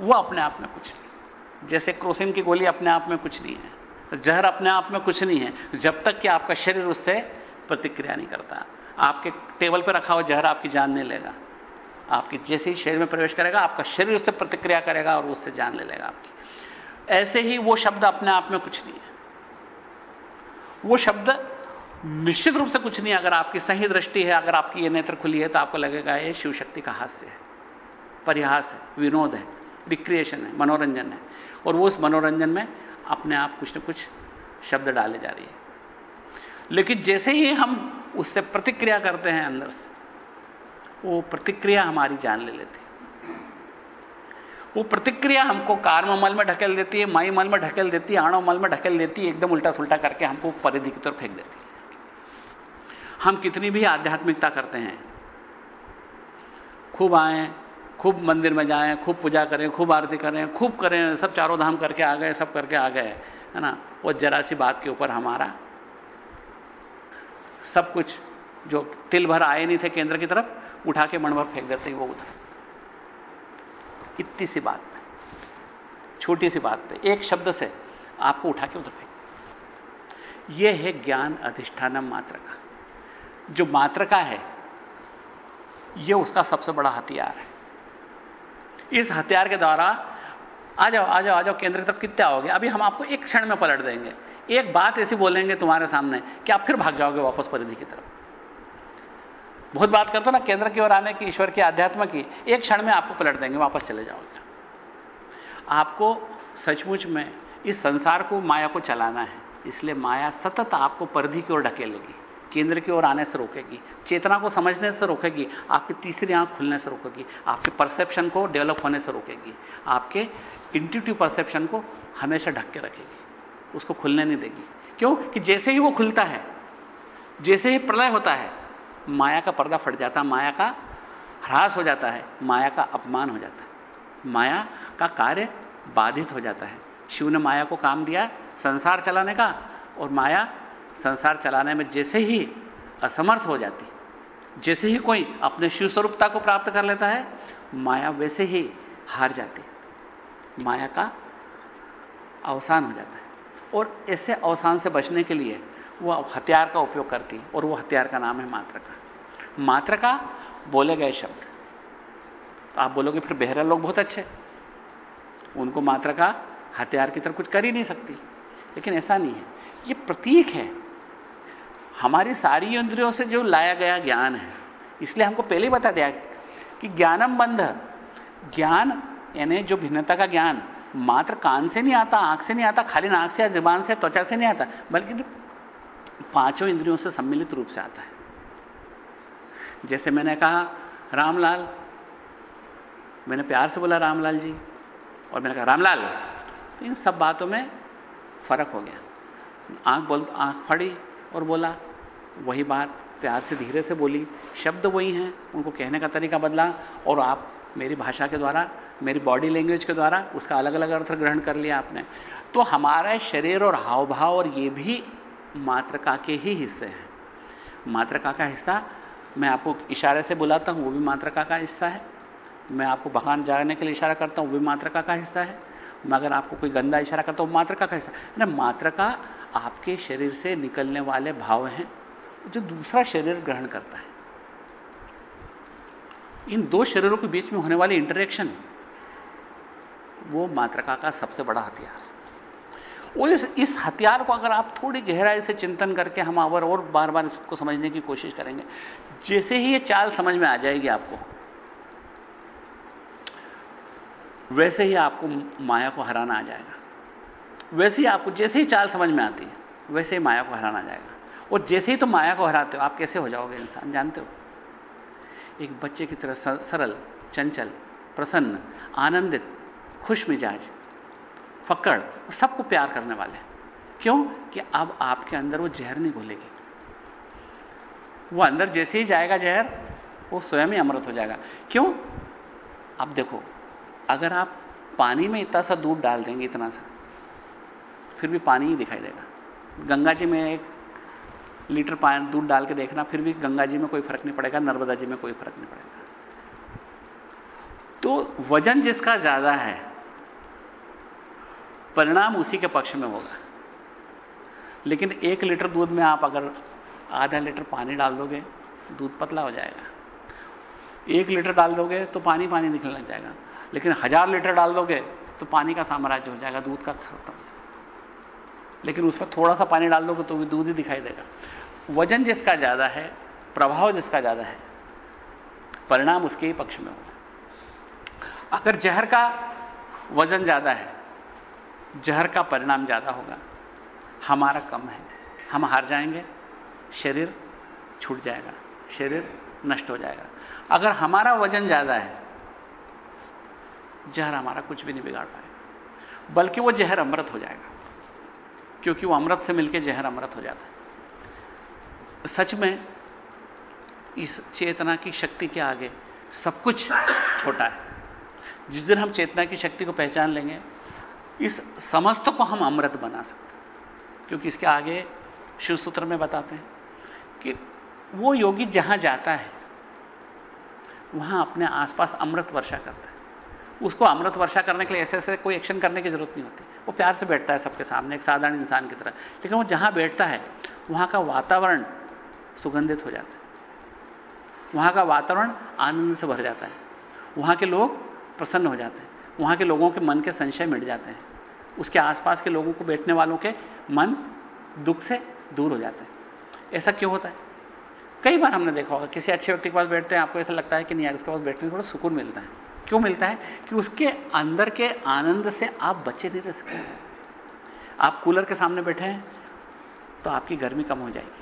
वो अपने आप में कुछ नहीं जैसे क्रोसिन की गोली अपने आप में कुछ नहीं है तो जहर अपने आप में कुछ नहीं है, जब तक कि आपका शरीर उससे प्रतिक्रिया नहीं करता। आपके टेबल पर रखा हुआ जहर आपकी जान नहीं लेगा। आपके जैसे ही शरीर में प्रवेश करेगा, आपका शरीर उससे प्रतिक्रिया करेगा और उससे जान ले लेगा आपकी। ऐसे ही वो शब्द अपने आप में कुछ नहीं है। वो शब्द निश्चित रूप से कुछ नहीं, अगर आपकी सही दृष्टि है, अगर आपकी ये नेत्र खुली है तो आपको लगेगा, ये शिव शक्ति का हास्य है। परिहास है, विनोद है रिक्रिएशन है, मनोरंजन है। और वो उस मनोरंजन में अपने आप कुछ न कुछ शब्द डाले जा रही है। लेकिन जैसे ही हम उससे प्रतिक्रिया करते हैं अंदर से, वो प्रतिक्रिया हमारी जान ले लेती वो प्रतिक्रिया हमको कार्म मल में ढकेल देती है, माई मल में ढकेल देती है, आणव मल में ढकेल देती है, एकदम उल्टा सुल्टा करके हमको परिधि की तरफ़ फेंक देती है। हम कितनी भी आध्यात्मिकता करते हैं। खूब आए, खूब मंदिर में जाएँ, खूब पूजा करें, खूब आरती करें, खूब करें, सब चारों धाम करके आ गए, सब करके आ गए, है ना? वो जरा सी बात के ऊपर हमारा सब कुछ जो तिल भर आए नहीं थे केंद्र की तरफ़, उठा के मन भर फेंक देते हैं वो उधर। इतनी सी बात पे छोटी सी बात पे एक शब्द से आपको उठा के उधर फेंक। यह है ज्ञान अधिष्ठानम मात्र का जो मात्र का है यह उसका सबसे बड़ा हथियार है। इस हथियार के द्वारा, आ जाओ आ जाओ आ जाओ, केंद्र की तरफ़ कितने आओगे? अभी हम आपको एक क्षण में पलट देंगे। एक बात ऐसी बोलेंगे तुम्हारे सामने कि आप फिर भाग जाओगे वापस परिधि की तरफ़। बहुत बात करते हो ना, केंद्र की ओर आने की, ईश्वर की आध्यात्म की, एक क्षण में आपको पलट देंगे, वापस चले जाओगे। आपको सचमुच में इस संसार को, माया को चलाना है, इसलिए माया सतत आपको परिधि की ओर ढकेलेगी। केंद्र की ओर आने से रोकेगी, चेतना को समझने से रोकेगी, आपकी तीसरी आँख खुलने से रोकेगी, आपके परसेप्शन को डेवलप होने से रोकेगी, आपके इंट्यूटिव परसेप्शन को हमेशा ढक के रखेगी, उसको खुलने नहीं देगी। क्यों? कि जैसे ही वो खुलता है, जैसे ही प्रलय होता है, माया का पर्दा फट जाता है, माया का ह्रास हो जाता है, माया का अपमान हो जाता है, माया का कार्य बाधित हो जाता है। शिव ने माया को काम दिया, संसार चलाने का, और माया संसार चलाने में जैसे ही असमर्थ हो जाती, जैसे ही कोई अपने शिव स्वरूपता को प्राप्त कर लेता है, माया वैसे ही हार जाती। माया का अवसान हो जाता है। और ऐसे अवसान से बचने के लिए वह हथियार का उपयोग करती और वह हथियार का नाम है मात्र का मात्र का बोले गए शब्द। तो आप बोलोगे, फिर बेहरा लोग बहुत अच्छे उनको मात्र का हथियार की तरफ़ कुछ कर ही नहीं सकती। लेकिन ऐसा नहीं है। ये प्रतीक है। हमारी सारी इंद्रियों से जो लाया गया ज्ञान है, इसलिए हमको पहले ही बता दिया कि ज्ञानम बंध, ज्ञान यानी जो भिन्नता का ज्ञान, मात्र कान से नहीं आता, आँख से नहीं आता, खाली नाक से या जबान से त्वचा से नहीं आता, बल्कि पाँचों इंद्रियों से सम्मिलित रूप से आता है। जैसे मैंने कहा, रामलाल, मैंने प्यार से बोला रामलाल जी, और मैंने कहा, रामलाल तो इन सब बातों में फ़र्क हो गया। आँख बोल, आँख फड़ी और बोला वही बात प्यार से धीरे से बोली। शब्द वही हैं, उनको कहने का तरीका बदला और आप मेरी भाषा के द्वारा, मेरी बॉडी लैंग्वेज के द्वारा उसका अलग अलग अर्थ ग्रहण कर लिया आपने। तो हमारा शरीर और हाव भाव और ये भी मात्रका के ही हिस्से हैं। मात्रका का हिस्सा, मैं आपको इशारे से बुलाता हूँ, वो भी मात्रका का हिस्सा है। मैं आपको भगवान जाने के लिए इशारा करता हूँ, वो भी मात्रका का हिस्सा है। मैं अगर आपको कोई गंदा इशारा करता हूँ मात्रका का हिस्सा है। मात्रका आपके शरीर से निकलने वाले भाव हैं। जो दूसरा शरीर ग्रहण करता है। इन दो शरीरों के बीच में होने वाली इंटरेक्शन वो मात्रका का सबसे बड़ा हथियार है। और इस, इस हथियार को अगर आप थोड़ी गहराई से चिंतन करके हम आवर और बार बार इसको समझने की कोशिश करेंगे जैसे ही ये चाल समझ में आ जाएगी आपको वैसे ही आपको माया को हराना आ जाएगा। वैसे ही आपको जैसे ही चाल समझ में आती है वैसे ही माया को हराना आ जाएगा। और जैसे ही तो माया को हराते हो, आप कैसे हो जाओगे इंसान? जानते हो? एक बच्चे की तरह सरल, चंचल, प्रसन्न, आनंदित, खुश मिजाज, फक्कड़ सबको प्यार करने वाले क्यों? कि अब आपके अंदर वो जहर नहीं घुलेगी। वो अंदर जैसे ही जाएगा जहर, वो स्वयं ही अमृत हो जाएगा। क्यों? अब देखो, अगर आप पानी में इतना सा दूध डाल देंगे, इतना सा, फिर भी पानी ही दिखाई देगा। गंगा जी में एक लीटर पानी दूध डाल के देखना, फिर भी गंगा जी में कोई फ़र्क नहीं पड़ेगा, नर्मदा जी में कोई फ़र्क नहीं पड़ेगा। तो वज़न जिसका ज़्यादा है, परिणाम उसी के पक्ष में होगा। लेकिन एक लीटर दूध में आप अगर आधा लीटर पानी डाल दोगे, दूध पतला हो जाएगा। एक लीटर डाल दोगे तो पानी पानी निकलने जाएगा। लेकिन हज़ार लीटर डाल दोगे तो पानी का साम्राज्य हो जाएगा, दूध का खत्म। लेकिन उसमें थोड़ा सा पानी डाल दोगे तो भी दूध ही दिखाई देगा। वज़न जिसका ज़्यादा है, प्रभाव जिसका ज़्यादा है, परिणाम उसके ही पक्ष में होगा। अगर जहर का वज़न ज़्यादा है, जहर का परिणाम ज़्यादा होगा, हमारा कम है। हम हार जाएँगे, शरीर छूट जाएगा, शरीर नष्ट हो जाएगा। अगर हमारा वज़न ज़्यादा है, जहर हमारा कुछ भी नहीं बिगाड़ पाएगा, बल्कि वो जहर अमृत हो जाएगा, क्योंकि वो अमृत से मिलकर जहर अमृत हो जाता है। सच में इस चेतना की शक्ति के आगे सब कुछ छोटा है। जिस दिन हम चेतना की शक्ति को पहचान लेंगे, इस समस्त को हम अमृत बना सकते हैं। क्योंकि इसके आगे शिव सूत्र में बताते हैं कि वो योगी जहाँ जाता है, वहाँ अपने आसपास अमृत वर्षा करता है। उसको अमृत वर्षा करने के लिए ऐसे ऐसे कोई एक्शन करने की ज़रूरत नहीं होती। वो प्यार से बैठता है सबके सामने, एक साधारण इंसान की तरह। लेकिन वो जहाँ बैठता है, वहाँ का वातावरण सुगंधित हो जाता है। वहाँ का वातावरण आनंद से भर जाता है। वहाँ के लोग प्रसन्न हो जाते हैं। वहाँ के लोगों के मन के संशय मिट जाते हैं। उसके आसपास के लोगों को बैठने वालों के मन दुख से दूर हो जाते हैं। ऐसा क्यों होता है? कई बार हमने देखा होगा, किसी अच्छे व्यक्ति के पास बैठते हैं, आपको ऐसा लगता है कि नहीं, यार उसके पास बैठने से थोड़ा सुकून मिलता है। क्यों मिलता है? कि उसके अंदर के आनंद से आप बचे नहीं रह सकते। आप कूलर के सामने बैठे हैं तो आपकी गर्मी कम हो जाएगी।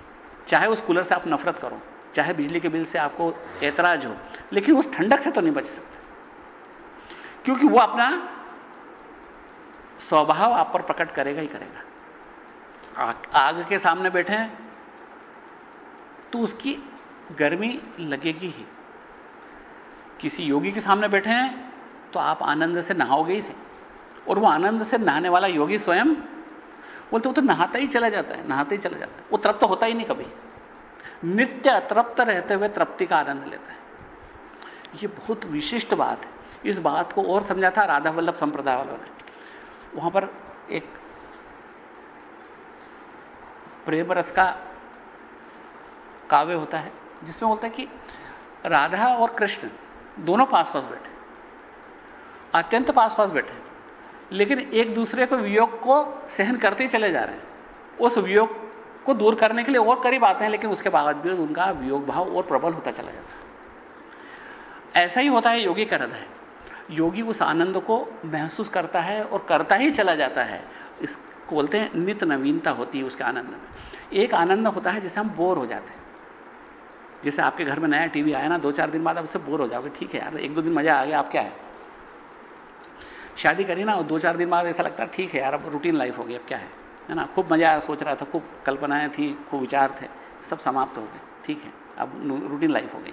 चाहे उस कूलर से आप नफरत करो, चाहे बिजली के बिल से आपको ऐतराज हो, लेकिन उस ठंडक से तो नहीं बच सकते। क्योंकि वो अपना स्वभाव आप पर प्रकट करेगा ही करेगा। आग के सामने बैठे हैं तो उसकी गर्मी लगेगी ही। किसी योगी के सामने बैठे हैं तो आप आनंद से नहाओगे ही से। और वो आनंद से नहाने वाला योगी स्वयं बोलते, वो तो नहाता ही चला जाता है, नहाते ही चला जाता है। वो तृप्त होता ही नहीं कभी। नित्य अतृप्त रहते हुए तृप्ति का आनंद लेता है। ये बहुत विशिष्ट बात है। इस बात को और समझा था राधा वल्लभ संप्रदाय वालों ने। वहाँ पर एक प्रेम रस का काव्य होता है, जिसमें होता है कि राधा और कृष्ण दोनों पास पास बैठे अत्यंत पास पास बैठे लेकिन एक दूसरे को वियोग को सहन करते ही चले जा रहे हैं। उस वियोग को दूर करने के लिए और करीब आते हैं, लेकिन उसके बावजूद उनका वियोग भाव और प्रबल होता चला जाता है। ऐसा ही होता है योगी का हृदय। योगी उस आनंद को महसूस करता है और करता ही चला जाता है। इसको बोलते हैं नित नवीनता होती है उसके आनंद में। एक आनंद होता है जिसे हम बोर हो जाते हैं। जैसे आपके घर में नया टीवी आया ना, दो चार दिन बाद आप उससे बोर हो जाओगे, ठीक है यार, एक दो दिन मज़ा आ गया, आप क्या है? शादी करी ना दो चार दिन बाद ऐसा लगता है, ठीक है यार, अब रूटीन लाइफ हो गई, अब क्या है? है ना? खूब मज़ा आया, सोच रहा था, खूब कल्पनाएँ थी, खूब विचार थे, सब समाप्त हो गए। ठीक है, अब रूटीन लाइफ हो गई।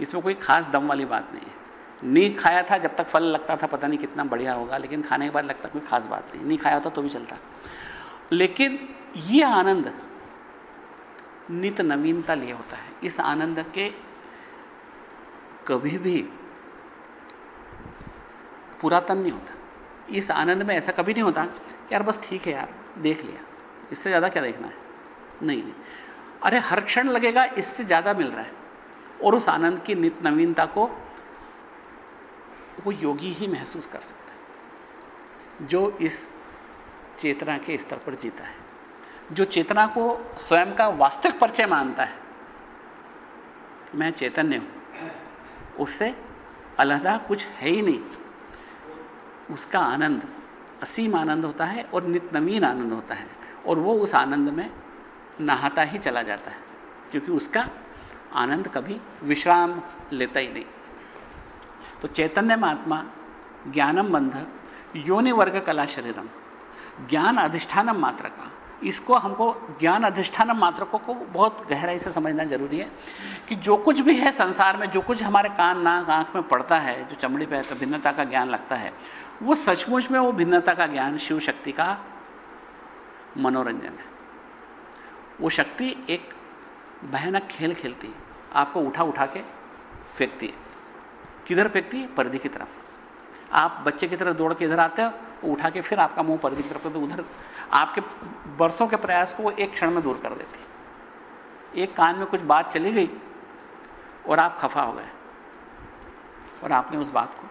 इसमें कोई खास दम वाली बात नहीं है। नी खाया था, जब तक फल लगता था, पता नहीं कितना बढ़िया होगा, लेकिन खाने के बाद लगता कोई खास बात नहीं। नी खाया होता तो भी चलता। लेकिन ये आनंद नित नवीनता लिए होता है। इस आनंद के कभी भी पुरातन नहीं होता। इस आनंद में ऐसा कभी नहीं होता कि यार बस ठीक है यार, देख लिया। इससे ज़्यादा क्या देखना है? नहीं अरे हर क्षण लगेगा, इससे ज़्यादा मिल रहा है। और उस आनंद की नित नवीनता को वो योगी ही महसूस कर सकता है। जो इस चेतना के स्तर पर जीता है। जो चेतना को स्वयं का वास्तविक परिचय मानता है। मैं चैतन्य हूँ। उससे अलहदा कुछ है ही नहीं। उसका आनंद, असीम आनंद होता है और नित नवीन आनंद होता है। और वो उस आनंद में नहाता ही चला जाता है, क्योंकि उसका आनंद कभी विश्राम लेता ही नहीं। तो चैतन्य महात्मा, ज्ञानम बंध, योनि वर्ग कला शरीरम। ज्ञान अधिष्ठानम मात्र का। इसको हमको ज्ञान अधिष्ठान मात्रकों को को बहुत गहराई से समझना ज़रूरी है कि जो कुछ भी है संसार में, जो कुछ हमारे कान, नाक, आँख में पड़ता है, जो चमड़ी पे तो भिन्नता का ज्ञान लगता है। वो सचमुच में वो भिन्नता का ज्ञान शिव शक्ति का मनोरंजन है। वो शक्ति एक भयानक खेल खेलती है। आपको उठा उठा के फेंकती है। किधर फेंकती है? पर्दी की तरफ़। आप बच्चे की तरफ़ दौड़ के इधर आते हो उठा के फिर आपका मुँह पर्दी की तरफ़ तो उधर आपके बरसों के प्रयास को वो एक क्षण में दूर कर देती है। एक कान में कुछ बात चली गई और आप खफा हो गए। और आपने उस बात को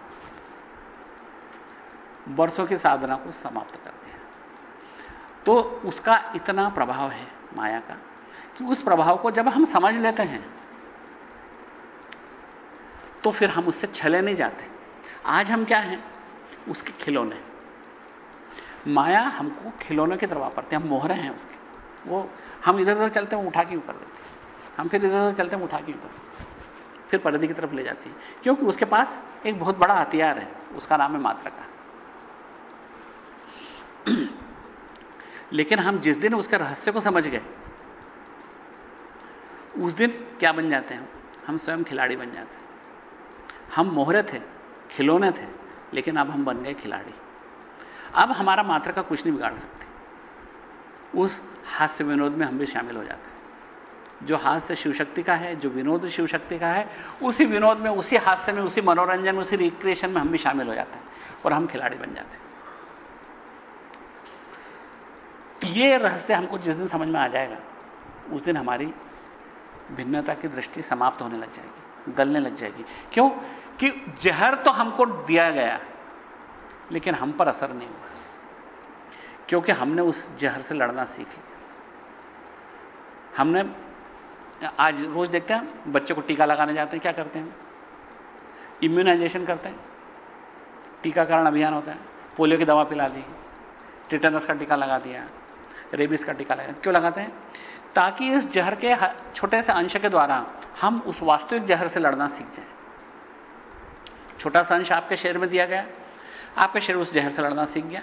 बरसों की साधना को समाप्त कर दिया। तो उसका इतना प्रभाव है माया का कि उस प्रभाव को जब हम समझ लेते हैं तो फिर हम उससे छले नहीं जाते। आज हम क्या हैं? उसके खिलौने। माया हमको खिलौने की तरफ़ वापरते हैं, हम मोहरे हैं उसके। वो हम इधर उधर चलते हैं उठा के ऊपर देते हैं? हम फिर इधर उधर चलते हैं उठा के ऊपर फिर पर्दे की तरफ़ ले जाती है। क्योंकि उसके पास एक बहुत बड़ा हथियार है, उसका नाम है मात्रा का *clears throat* लेकिन हम जिस दिन उसके रहस्य को समझ गए, उस दिन क्या बन जाते हैं? हम स्वयं खिलाड़ी बन जाते हैं। हम मोहरे थे, खिलौने थे, लेकिन अब हम बन गए खिलाड़ी। अब हमारा मात्र का कुछ नहीं बिगाड़ सकती। उस हास्य विनोद में हम भी शामिल हो जाते हैं। जो हास्य शिवशक्ति का है, जो विनोद शिवशक्ति का है, उसी विनोद में, उसी हास्य में, उसी मनोरंजन, उसी रिक्रिएशन में हम भी शामिल हो जाते हैं और हम खिलाड़ी बन जाते हैं। ये रहस्य हमको जिस दिन समझ में आ जाएगा, उस दिन हमारी भिन्नता की दृष्टि समाप्त होने लग जाएगी, गलने लग जाएगी। क्यों? कि जहर तो हमको दिया गया, लेकिन हम पर असर नहीं हुआ। क्योंकि हमने उस जहर से लड़ना सीख लिया। हमने, आज रोज देखते हैं, बच्चे को टीका लगाने जाते हैं, क्या करते हैं? इम्यूनाइजेशन करते हैं। टीकाकरण अभियान होता है। पोलियो की दवा पिला दी। टिटनस का टीका लगा दिया। रेबिस का टीका लगा क्यों लगाते हैं? ताकि इस जहर के छोटे से अंश के द्वारा हम उस वास्तविक जहर से लड़ना सीख जाएँ। छोटा सा अंश आपके शरीर में दिया गया, आपका शरीर उस जहर से लड़ना सीख गया।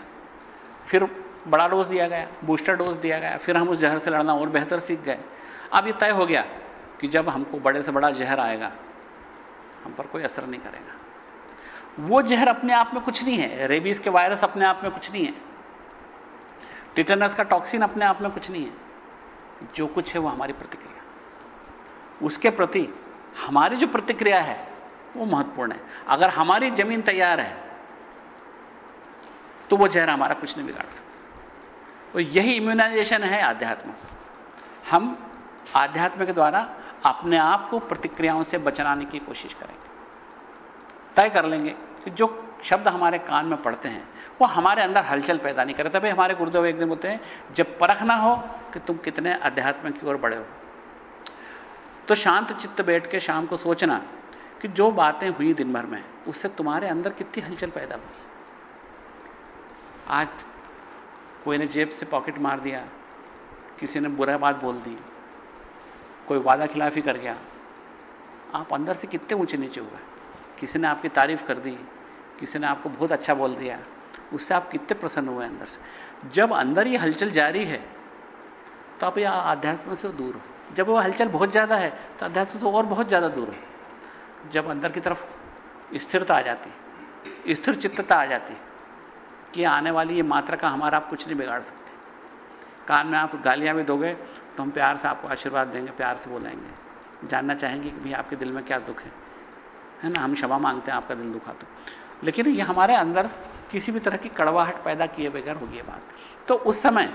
फिर बड़ा डोज दिया गया, बूस्टर डोज दिया गया, फिर हम उस जहर से लड़ना और बेहतर सीख गए। अब ये तय हो गया कि जब हमको बड़े से बड़ा जहर आएगा, हम पर कोई असर नहीं करेगा। वो जहर अपने आप में कुछ नहीं है। रेबीज के वायरस अपने आप में कुछ नहीं है। टिटेनस का टॉक्सिन अपने आप में कुछ नहीं है। जो कुछ है वो हमारी प्रतिक्रिया। उसके प्रति हमारी जो प्रतिक्रिया है, वो महत्वपूर्ण है। अगर हमारी ज़मीन तैयार है तो वो जहर हमारा कुछ नहीं बिगाड़ सकता। तो यही इम्यूनाइजेशन है आध्यात्म। हम आध्यात्म के द्वारा अपने आप को प्रतिक्रियाओं से बचनाने की कोशिश करेंगे। तय कर लेंगे कि जो शब्द हमारे कान में पड़ते हैं वो हमारे अंदर हलचल पैदा नहीं करे। तभी हमारे गुरुदेव एक दिन बोलते हैं, जब परख ना हो कि तुम कितने अध्यात्म की ओर बढ़े हो। तो शांत चित्त बैठ के शाम को सोचना कि जो बातें हुई दिन भर में, उससे तुम्हारे अंदर कितनी हलचल पैदा हुई। आज कोई ने जेब से पॉकेट मार दिया, किसी ने बुरा बात बोल दी, कोई वादा खिलाफी कर गया, आप अंदर से कितने ऊँचे नीचे हुए। किसी ने आपकी तारीफ़ कर दी, किसी ने आपको बहुत अच्छा बोल दिया। उससे आप कितने प्रसन्न हुए अंदर से। जब अंदर ये हलचल जारी है तो आप यह आध्यात्म से दूर हो। जब वो हलचल बहुत ज़्यादा है तो अध्यात्म से और बहुत ज़्यादा दूर हो। जब अंदर की तरफ़ स्थिरता आ जाती, स्थिर चित्तता आ जाती कि आने वाली ये मात्रा का हमारा आप कुछ नहीं बिगाड़ सकते। कान में आप गालियाँ भी दोगे तो हम प्यार से आपको आशीर्वाद देंगे, प्यार से बोलेंगे। जानना चाहेंगे कि भाई आपके दिल में क्या दुख है। है ना? हम क्षमा मांगते हैं आपका दिल दुखा तो लेकिन ये हमारे अंदर किसी भी तरह की कड़वाहट पैदा किए बगैर होगी ये बात। तो उस समय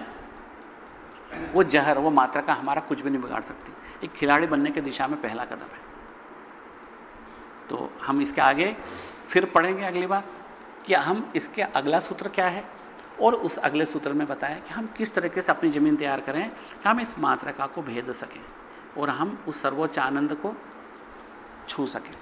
वो जहर, वो मात्रा का हमारा कुछ भी नहीं बिगाड़ सकती। एक खिलाड़ी बनने की दिशा में पहला कदम है। तो हम इसके आगे फिर पढ़ेंगे अगली बार कि हम इसके अगला सूत्र क्या है और उस अगले सूत्र में बताया कि हम किस तरीके से अपनी ज़मीन तैयार करें कि हम इस मात्रका को भेद सकें और हम उस सर्वोच्च आनंद को छू सकें।